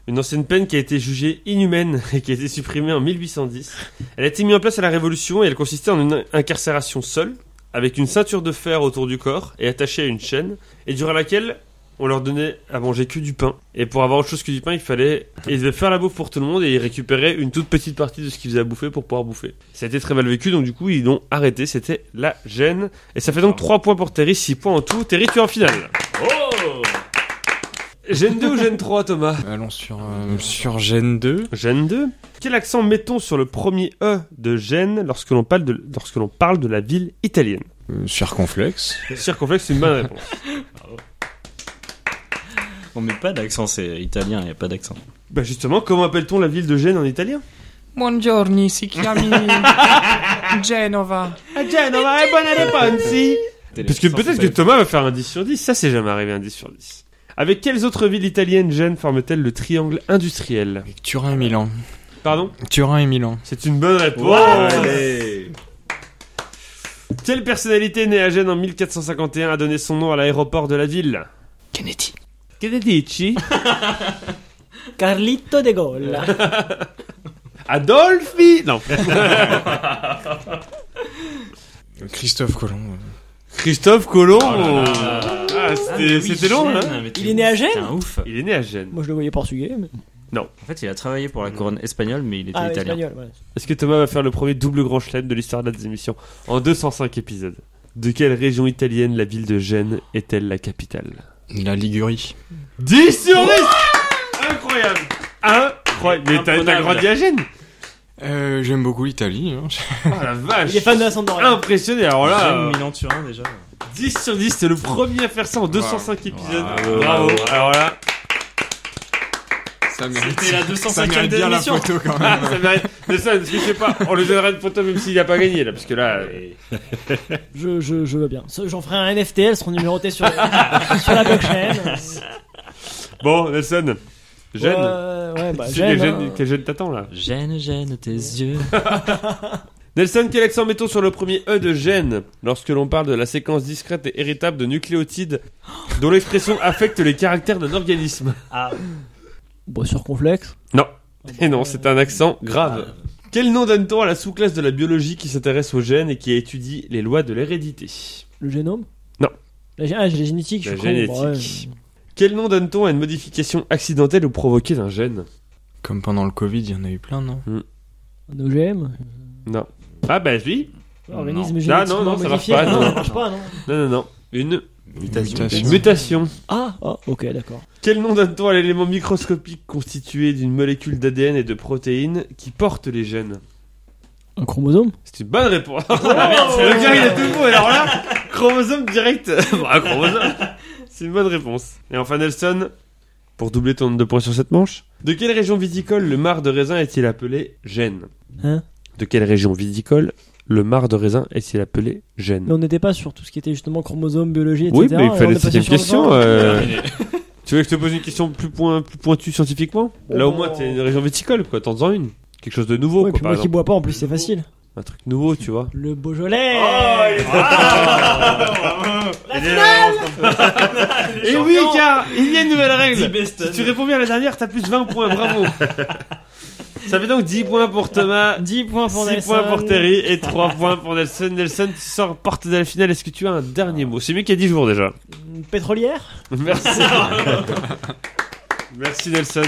A: Une ancienne peine qui a été jugée inhumaine [laughs] et qui a été supprimée en 1810. Elle a été mise en place à la Révolution et elle consistait en une incarcération seule, avec une ceinture de fer autour du corps et attachée à une chaîne, et durant laquelle on leur donnait à manger que du pain. Et pour avoir autre chose que du pain, il fallait... Ils devaient faire la bouffe pour tout le monde et ils récupéraient une toute petite partie de ce qu'ils faisaient à bouffer pour pouvoir bouffer. Ça a été très mal vécu, donc du coup, ils l'ont arrêté. C'était la gêne. Et ça fait donc 3 points pour Terry, 6 points en tout. Terry, tu es en finale.
E: Oh
A: Gêne 2 ou gêne 3, Thomas?
D: Allons sur, euh, sur Gen 2.
A: Gêne 2. Quel accent mettons sur le premier E de Gênes lorsque l'on parle de, lorsque l'on parle de la ville italienne?
D: Euh, circonflexe.
A: Circonflexe, c'est une bonne réponse.
E: On met pas d'accent, c'est italien, il y a pas d'accent.
A: bah justement, comment appelle-t-on la ville de Gênes en italien?
G: Buongiorno, si chiami [laughs] Genova.
A: Genova, bonne réponse Parce que peut-être que Thomas va faire un 10 sur 10, ça c'est jamais arrivé un 10 sur 10. Avec quelles autres villes italiennes Gênes forme-t-elle le triangle industriel
D: Avec Turin et Milan.
A: Pardon?
D: Turin et Milan.
A: C'est une bonne réponse
B: Allez.
A: Quelle personnalité née à Gênes en 1451 a donné son nom à l'aéroport de la ville?
E: Kennedy.
A: Dici [laughs]
C: Carlito de Gaulle. [laughs]
A: Adolfi Non [laughs]
D: Christophe Colomb.
A: Christophe Colomb
E: Oh
A: Ah, c'était c'était long, hein
C: Il est né à Gênes
E: C'est un ouf.
A: Il est né à Gênes.
C: Moi, je le voyais portugais. Mais...
E: En fait, il a travaillé pour la couronne espagnole, mais il était
C: Ah,
E: italien.
C: espagnol, ouais.
A: Est-ce que Thomas va faire le premier double grand chelem de l'histoire de la émission en 205 épisodes? De quelle région italienne la ville de Gênes est-elle la capitale?
D: La Ligurie.
A: 10 sur 10 Incroyable Incroyable Mais t'as- t'as
E: Imprenable.
A: grandi à Gênes
D: Euh, J'aime beaucoup l'Italie. hein.
A: Oh [laughs] la vache
C: Il est fan de la Sampdoria.
A: Impressionné, alors là,
E: J'aime
A: euh,
E: Milan-Turin déjà.
A: 10 sur 10, c'est le premier à faire ça en 205 épisodes.
E: Bravo.
A: Bravo. Alors là,
D: Ça mérite,
E: C'était la
D: ça
E: 205e
D: mérite bien la photo quand [laughs] même.
A: ça mérite. Mais ça, je sais pas, on lui donnera une photo même s'il a pas gagné là, parce que là. [laughs] euh,
C: Je, je, je veux bien. J'en ferai un NFT, elles seront numérotées sur, sur la blockchain.
A: Bon, Nelson. Gênes.
C: Ouais, ouais, bah, [laughs]
A: quel
C: hein.
A: gêne, quel gêne t'attends là
E: Gêne, gêne tes yeux. [laughs]
A: Nelson, quel accent mettons sur le premier E de gène lorsque l'on parle de la séquence discrète et héritable de nucléotides [gasps] dont l'expression affecte les caractères d'un organisme
E: Ah,
C: Bon, circonflexe.
A: Non. Et non, c'est un accent grave. Quel nom donne-t-on à la sous-classe de la biologie qui s'intéresse aux gènes et qui étudie les lois de l'hérédité?
C: Le génome?
A: Non.
C: La, gé- ah, j'ai les génétiques, je
A: La
C: suis con.
A: génétique.
C: Ouais.
A: Quel nom donne-t-on à une modification accidentelle ou provoquée d'un gène?
D: Comme pendant le Covid, il y en a eu plein, non?
C: Un OGM
A: Non. Ah bah oui.
C: Organisme
A: Non,
C: génétiquement
A: non, non, ça marche
C: modifié
A: pas,
C: Non,
A: non,
C: ça
A: non.
C: marche pas, non
A: Non, non, non. Une
B: Mutation.
D: Mutation.
A: mutation.
C: Ah, ah, ok, d'accord.
A: Quel nom donne-t-on à l'élément microscopique constitué d'une molécule d'ADN et de protéines qui porte les gènes?
C: Un chromosome?
A: C'est une bonne réponse. [laughs] le gars, il a tout bon. Alors là, chromosome direct. [laughs] Bon, un chromosome. C'est une bonne réponse. Et enfin, Nelson, pour doubler ton nombre de points sur cette manche, de quelle région viticole le marc de raisin est-il appelé gène
C: Hein?
A: De quelle région viticole le marc de raisin est-il appelé gène
C: Mais on n'était pas sur tout ce qui était justement chromosome, biologie, etc.
A: Oui, mais il
C: Et on
A: fallait
C: est
A: c'était une
C: sur le
A: question. euh, [laughs] Tu veux que je te pose une question plus, point, plus pointue scientifiquement? Là, au moins, t'es une région viticole, quoi. T'en as une. Quelque chose de nouveau,
C: Ouais,
A: quoi,
C: puis
A: par
C: moi qui
A: exemple.
C: bois pas, en plus, c'est facile.
A: Un truc nouveau, tu vois.
C: Le Beaujolais
A: Et oui, car il y a une nouvelle règle. Si tu réponds bien à la dernière, t'as plus 20 points, bravo. [laughs] Ça fait donc 10 points pour Thomas, [laughs]
C: 10 points pour
A: 6
C: Nelson.
A: points pour Terry et 3 points pour Nelson. Nelson, tu sors porte de la finale. Est-ce que tu as un dernier mot? C'est mieux qu'il y a 10 jours déjà.
C: Une Pétrolière [laughs]
A: Merci. Merci Nelson.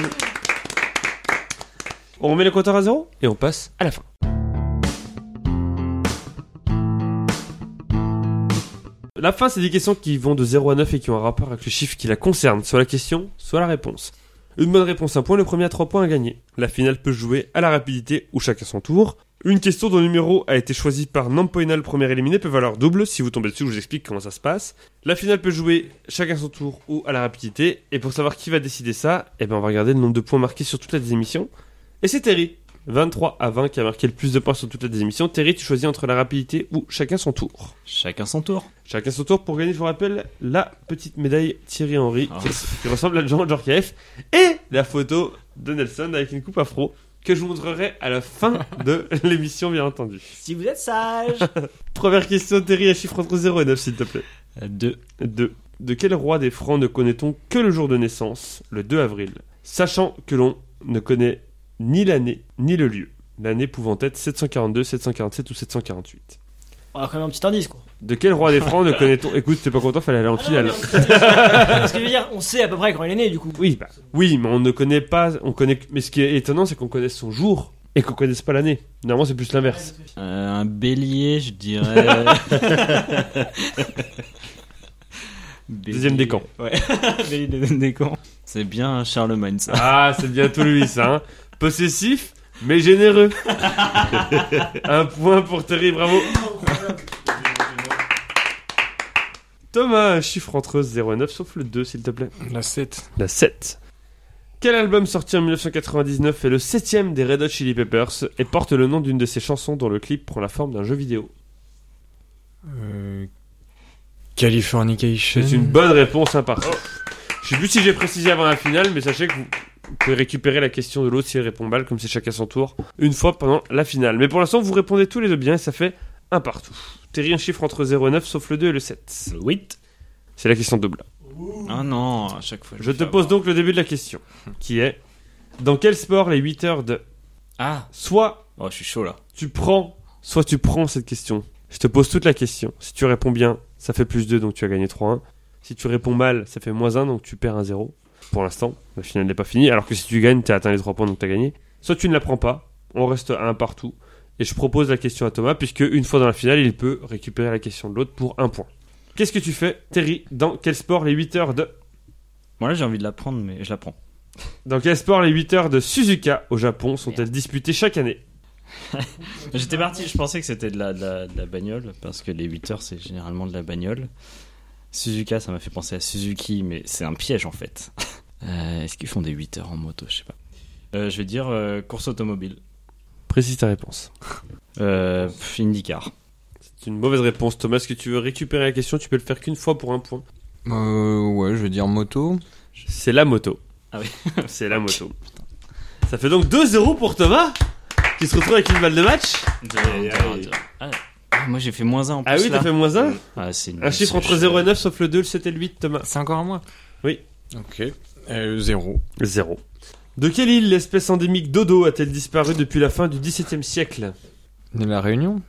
A: On remet le compteur à zéro? Et on passe à la fin. La fin, c'est des questions qui vont de 0 à 9 et qui ont un rapport avec le chiffre qui la concerne, soit la question, soit la réponse. Une bonne réponse, un point, le premier à 3 points à gagner. La finale peut jouer à la rapidité ou chacun son tour. Une question dont le numéro a été choisi par Nampoina, le premier éliminé, peut valoir double. Si vous tombez dessus, je vous explique comment ça se passe. La finale peut jouer chacun son tour ou à la rapidité. Et pour savoir qui va décider ça, eh ben on va regarder le nombre de points marqués sur toute la désémission. Et c'est Terry, 23 à 20, qui a marqué le plus de points sur toute la désémission. Terry, tu choisis entre la rapidité ou chacun son tour.
E: Chacun son tour.
A: Chacun son tour pour gagner, je vous rappelle, la petite médaille Thierry Henry,
E: Oh.
A: qui, [laughs] qui ressemble à Jean Djorkaeff, et la photo de Nelson avec une coupe afro, que je vous montrerai à la fin [laughs] de l'émission, bien entendu.
C: Si vous êtes sage. [laughs]
A: Première question, Terry, un chiffre entre 0 et 9, s'il te plaît.
E: Euh, Deux.
A: 2. De quel roi des Francs ne connaît-on que le jour de naissance, le 2 avril, sachant que l'on ne connaît ni l'année ni le lieu, l'année pouvant être 742, 747 ou 748
C: On a quand même un petit indice quoi.
A: De quel roi des Francs ne connaît-on Écoute, t'es pas content, fallait aller en finale.
C: Parce que je veux dire, on sait à peu près quand il est né du coup.
A: Oui, bah, oui, mais on ne connaît pas. On connaît. Mais ce qui est étonnant, c'est qu'on connaisse son jour et qu'on connaisse pas l'année. Normalement, c'est plus l'inverse.
E: Euh, un bélier, je dirais. [laughs] [laughs] Bélier.
A: Deuxième décan.
E: Ouais. bélier deuxième décan. C'est bien Charlemagne ça.
A: Ah, c'est bientôt lui, ça. Hein. Possessif, mais généreux. [laughs] Un point pour Terry, bravo. Thomas, un chiffre entre 0 et 9, sauf le 2, s'il te plaît.
D: La 7.
A: La 7. Quel album sorti en 1999 est le septième des Red Hot Chili Peppers et porte le nom d'une de ses chansons dont le clip prend la forme d'un jeu vidéo?
D: Euh, Californication.
A: C'est une bonne réponse, hein, par contre. Je sais plus si j'ai précisé avant la finale, mais sachez que vous vous pouvez récupérer la question de l'autre s'il répond mal, comme c'est chacun son tour, une fois pendant la finale. Mais pour l'instant, vous répondez tous les deux bien et ça fait un partout. Terry, un chiffre entre 0 et 9, sauf le 2 et le 7.
E: Le 8.
A: C'est la question double.
E: Ah non, à chaque fois.
A: Je
E: me
A: te pose
E: avoir.
A: donc le début de la question, qui est Dans quel sport les 8 heures de.
E: Ah
A: Soit
E: Oh, je suis chaud là.
A: tu prends, soit tu prends cette question. Je te pose toute la question. Si tu réponds bien, ça fait plus 2, donc tu as gagné 3-1. Si tu réponds mal, ça fait moins 1, donc tu perds un 0. Pour l'instant, la finale n'est pas finie. Alors que si tu gagnes, tu as atteint les 3 points, donc tu as gagné. Soit tu ne la prends pas, on reste à un partout. Et je propose la question à Thomas, puisque une fois dans la finale, il peut récupérer la question de l'autre pour un point. Qu'est-ce que tu fais, Terry? Dans quel sport les 8 heures de.
E: Moi là, j'ai envie de la prendre, mais je la prends.
A: Dans quel sport les 8 heures de Suzuka au Japon sont-elles disputées chaque année? [laughs]
E: J'étais parti, je pensais que c'était de la, de, la, de la bagnole, parce que les 8 heures, c'est généralement de la bagnole. Suzuka, ça m'a fait penser à Suzuki, mais c'est un piège en fait. [laughs] Euh, Est-ce qu'ils font des 8 heures en moto? Je sais pas. Euh, je vais dire euh, course automobile.
A: Précise ta réponse. [laughs]
E: Euh, pff, IndyCar.
A: C'est une mauvaise réponse, Thomas. Est-ce que tu veux récupérer la question? Tu peux le faire qu'une fois pour un point.
D: Euh, ouais, je veux dire moto.
A: C'est la moto.
E: Ah oui. [laughs]
A: C'est la moto. Ça fait donc 2-0 pour Thomas, qui se retrouve avec une balle de match.
E: Moi j'ai fait moins 1 en plus.
A: Ah oui,
E: là.
A: t'as fait moins 1
E: Ah, c'est une-
A: Un chiffre
E: c'est
A: entre
E: chaud.
A: 0 et 9, sauf le 2, le 7 et le 8, Thomas.
D: C'est encore à moi
A: Oui.
D: Ok. Euh, zéro.
A: 0. De quelle île l'espèce endémique dodo a-t-elle disparu depuis la fin du XVIIe siècle?
D: De la Réunion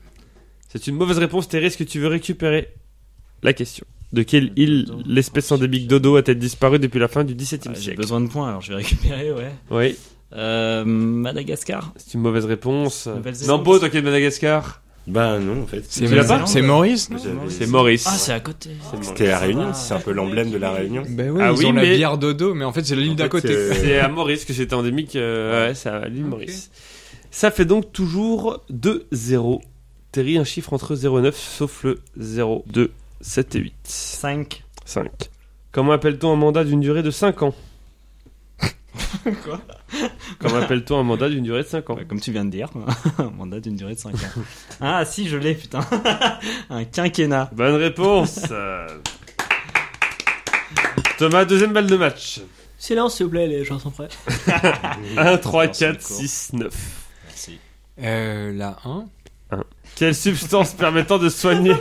A: C'est une mauvaise réponse, Thérèse. Est-ce que tu veux récupérer la question De quelle île l'espèce endémique dodo a-t-elle disparu depuis la fin du XVIIe
E: Ah, J'ai
A: siècle?
E: besoin de points, alors je vais récupérer, ouais.
A: Oui,
E: Euh, Madagascar.
A: c'est une mauvaise réponse.
E: Nouvelle-Zélande.
A: Nampo, toi qui es de Madagascar
B: Bah non, en fait.
D: C'est
A: Tu l'as pas
D: c'est Maurice non
B: J'avais-
A: C'est Maurice.
E: Ah, c'est à côté.
B: C'était la Réunion, c'est un peu l'emblème de la Réunion.
D: Ben ouais,
A: Ah
D: ils
A: oui,
D: ont
A: mais-
D: la bière dodo, mais en fait c'est l'île
B: En
D: d'à
B: fait,
D: côté.
B: euh, [laughs]
A: C'est à Maurice que c'était endémique. euh, ouais, c'est à l'île. Maurice. Ça fait donc toujours 2-0. Terry, un chiffre entre 0 et 9, sauf le 0, 2, 7 et 8.
E: 5.
A: 5. Comment appelle-t-on un mandat d'une durée de 5 ans? [laughs]
E: Quoi
A: Comment appelle-t-on un mandat d'une durée de 5 ans
E: comme tu viens de dire, [laughs] un mandat d'une durée de 5 ans. [laughs] ah si, je l'ai, putain. un quinquennat.
A: Bonne réponse Thomas, deuxième balle de match.
C: Silence, s'il vous plaît, les gens sont prêts.
A: 1, 3,
E: Merci
A: 4,
E: encore.
A: 6, 9.
E: Merci.
D: Euh, la 1
A: Quelle substance permettant de soigner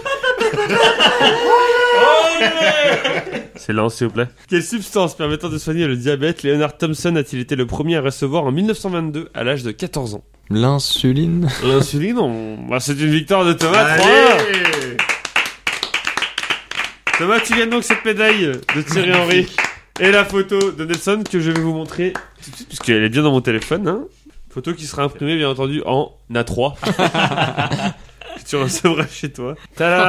A: C'est lent, s'il vous plaît. Quelle substance permettant de soigner le diabète? Leonard Thompson a-t-il été le premier à recevoir en 1922 à l'âge de 14 ans?
D: L'insuline
A: L'insuline, on- bah, c'est une victoire de Thomas. 3-1.
B: Allez
A: Thomas, tu gagnes donc cette médaille de Thierry Henry et la photo de Nelson que je vais vous montrer tout de suite, puisqu'elle est bien dans mon téléphone. Hein. Photo qui sera imprimée, bien entendu, en A3. [laughs] que tu recevras chez toi. Tada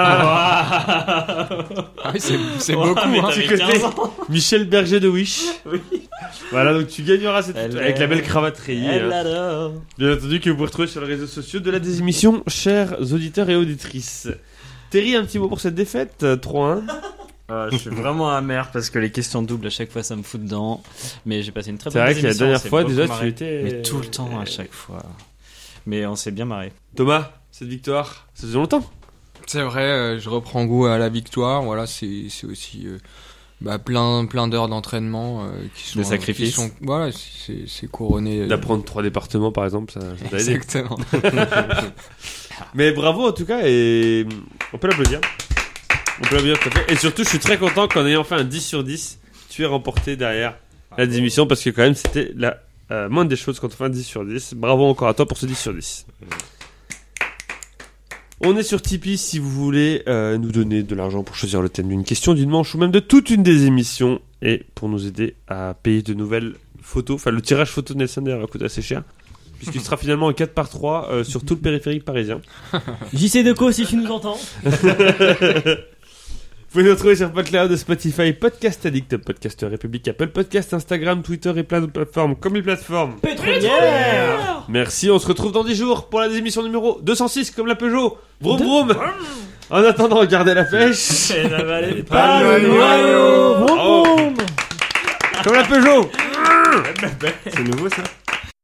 D: Ah oui, c'est c'est beaucoup, hein.
A: Petit côté Michel Berger de Wish. Voilà, donc tu gagneras cette
E: Elle
A: avec la belle cravate rayée.
E: Elle
A: hein. Bien entendu que vous pouvez retrouver sur les réseaux sociaux de la désémission, chers auditeurs et auditrices. Terry, un petit mot pour cette défaite, euh, 3-1.
E: Ah, je suis vraiment amer parce que les questions doubles à chaque fois ça me fout dedans. Mais j'ai passé une très
A: C'est
E: bonne
A: vrai que la
E: émission,
A: dernière
E: c'est
A: fois
E: beaucoup
A: déjà tu
E: marré.
A: étais...
E: Mais tout le temps à chaque fois. Mais on s'est bien marré.
A: Thomas, cette victoire, ça faisait longtemps.
D: C'est vrai, euh, je reprends goût à la victoire. Voilà, c'est aussi euh, bah, plein plein d'heures d'entraînement euh, qui sont
E: Des sacrifices.
D: qui sont- voilà, c'est couronné.
A: D'apprendre trois départements par exemple, ça, ça.
D: Exactement. [laughs]
A: Mais bravo en tout cas et on peut l'applaudir. On peut l'applaudir tout à fait. Et surtout je suis très content qu'en ayant fait un 10 sur 10, tu aies remporté derrière la démission parce que quand même c'était la euh, moindre des choses quand on fait un 10 sur 10. Bravo encore à toi pour ce 10 sur 10. On est sur Tipeee si vous voulez euh, nous donner de l'argent pour choisir le thème d'une question, d'une manche ou même de toute une des émissions et pour nous aider à payer de nouvelles photos. Enfin, le tirage photo de Nelson d'ailleurs coûte assez cher puisqu'il sera finalement en 4 par 3 euh, sur tout le périphérique parisien. [laughs]
C: JC Deco, si tu nous entends. [laughs]
A: Vous pouvez nous retrouver sur PodCloud, Spotify, Podcast Addict, Podcast République, Apple Podcast, Instagram, Twitter et plein d'autres plateformes comme les plateformes.
C: Pétrolière
A: Merci, on se retrouve dans 10 jours pour la démission numéro 206 comme la Peugeot. Vroom vroom En attendant, gardez la pêche.
C: Pas le noyau Vroom,
A: Oh.
C: vroom
A: Comme la Peugeot
B: C'est nouveau ça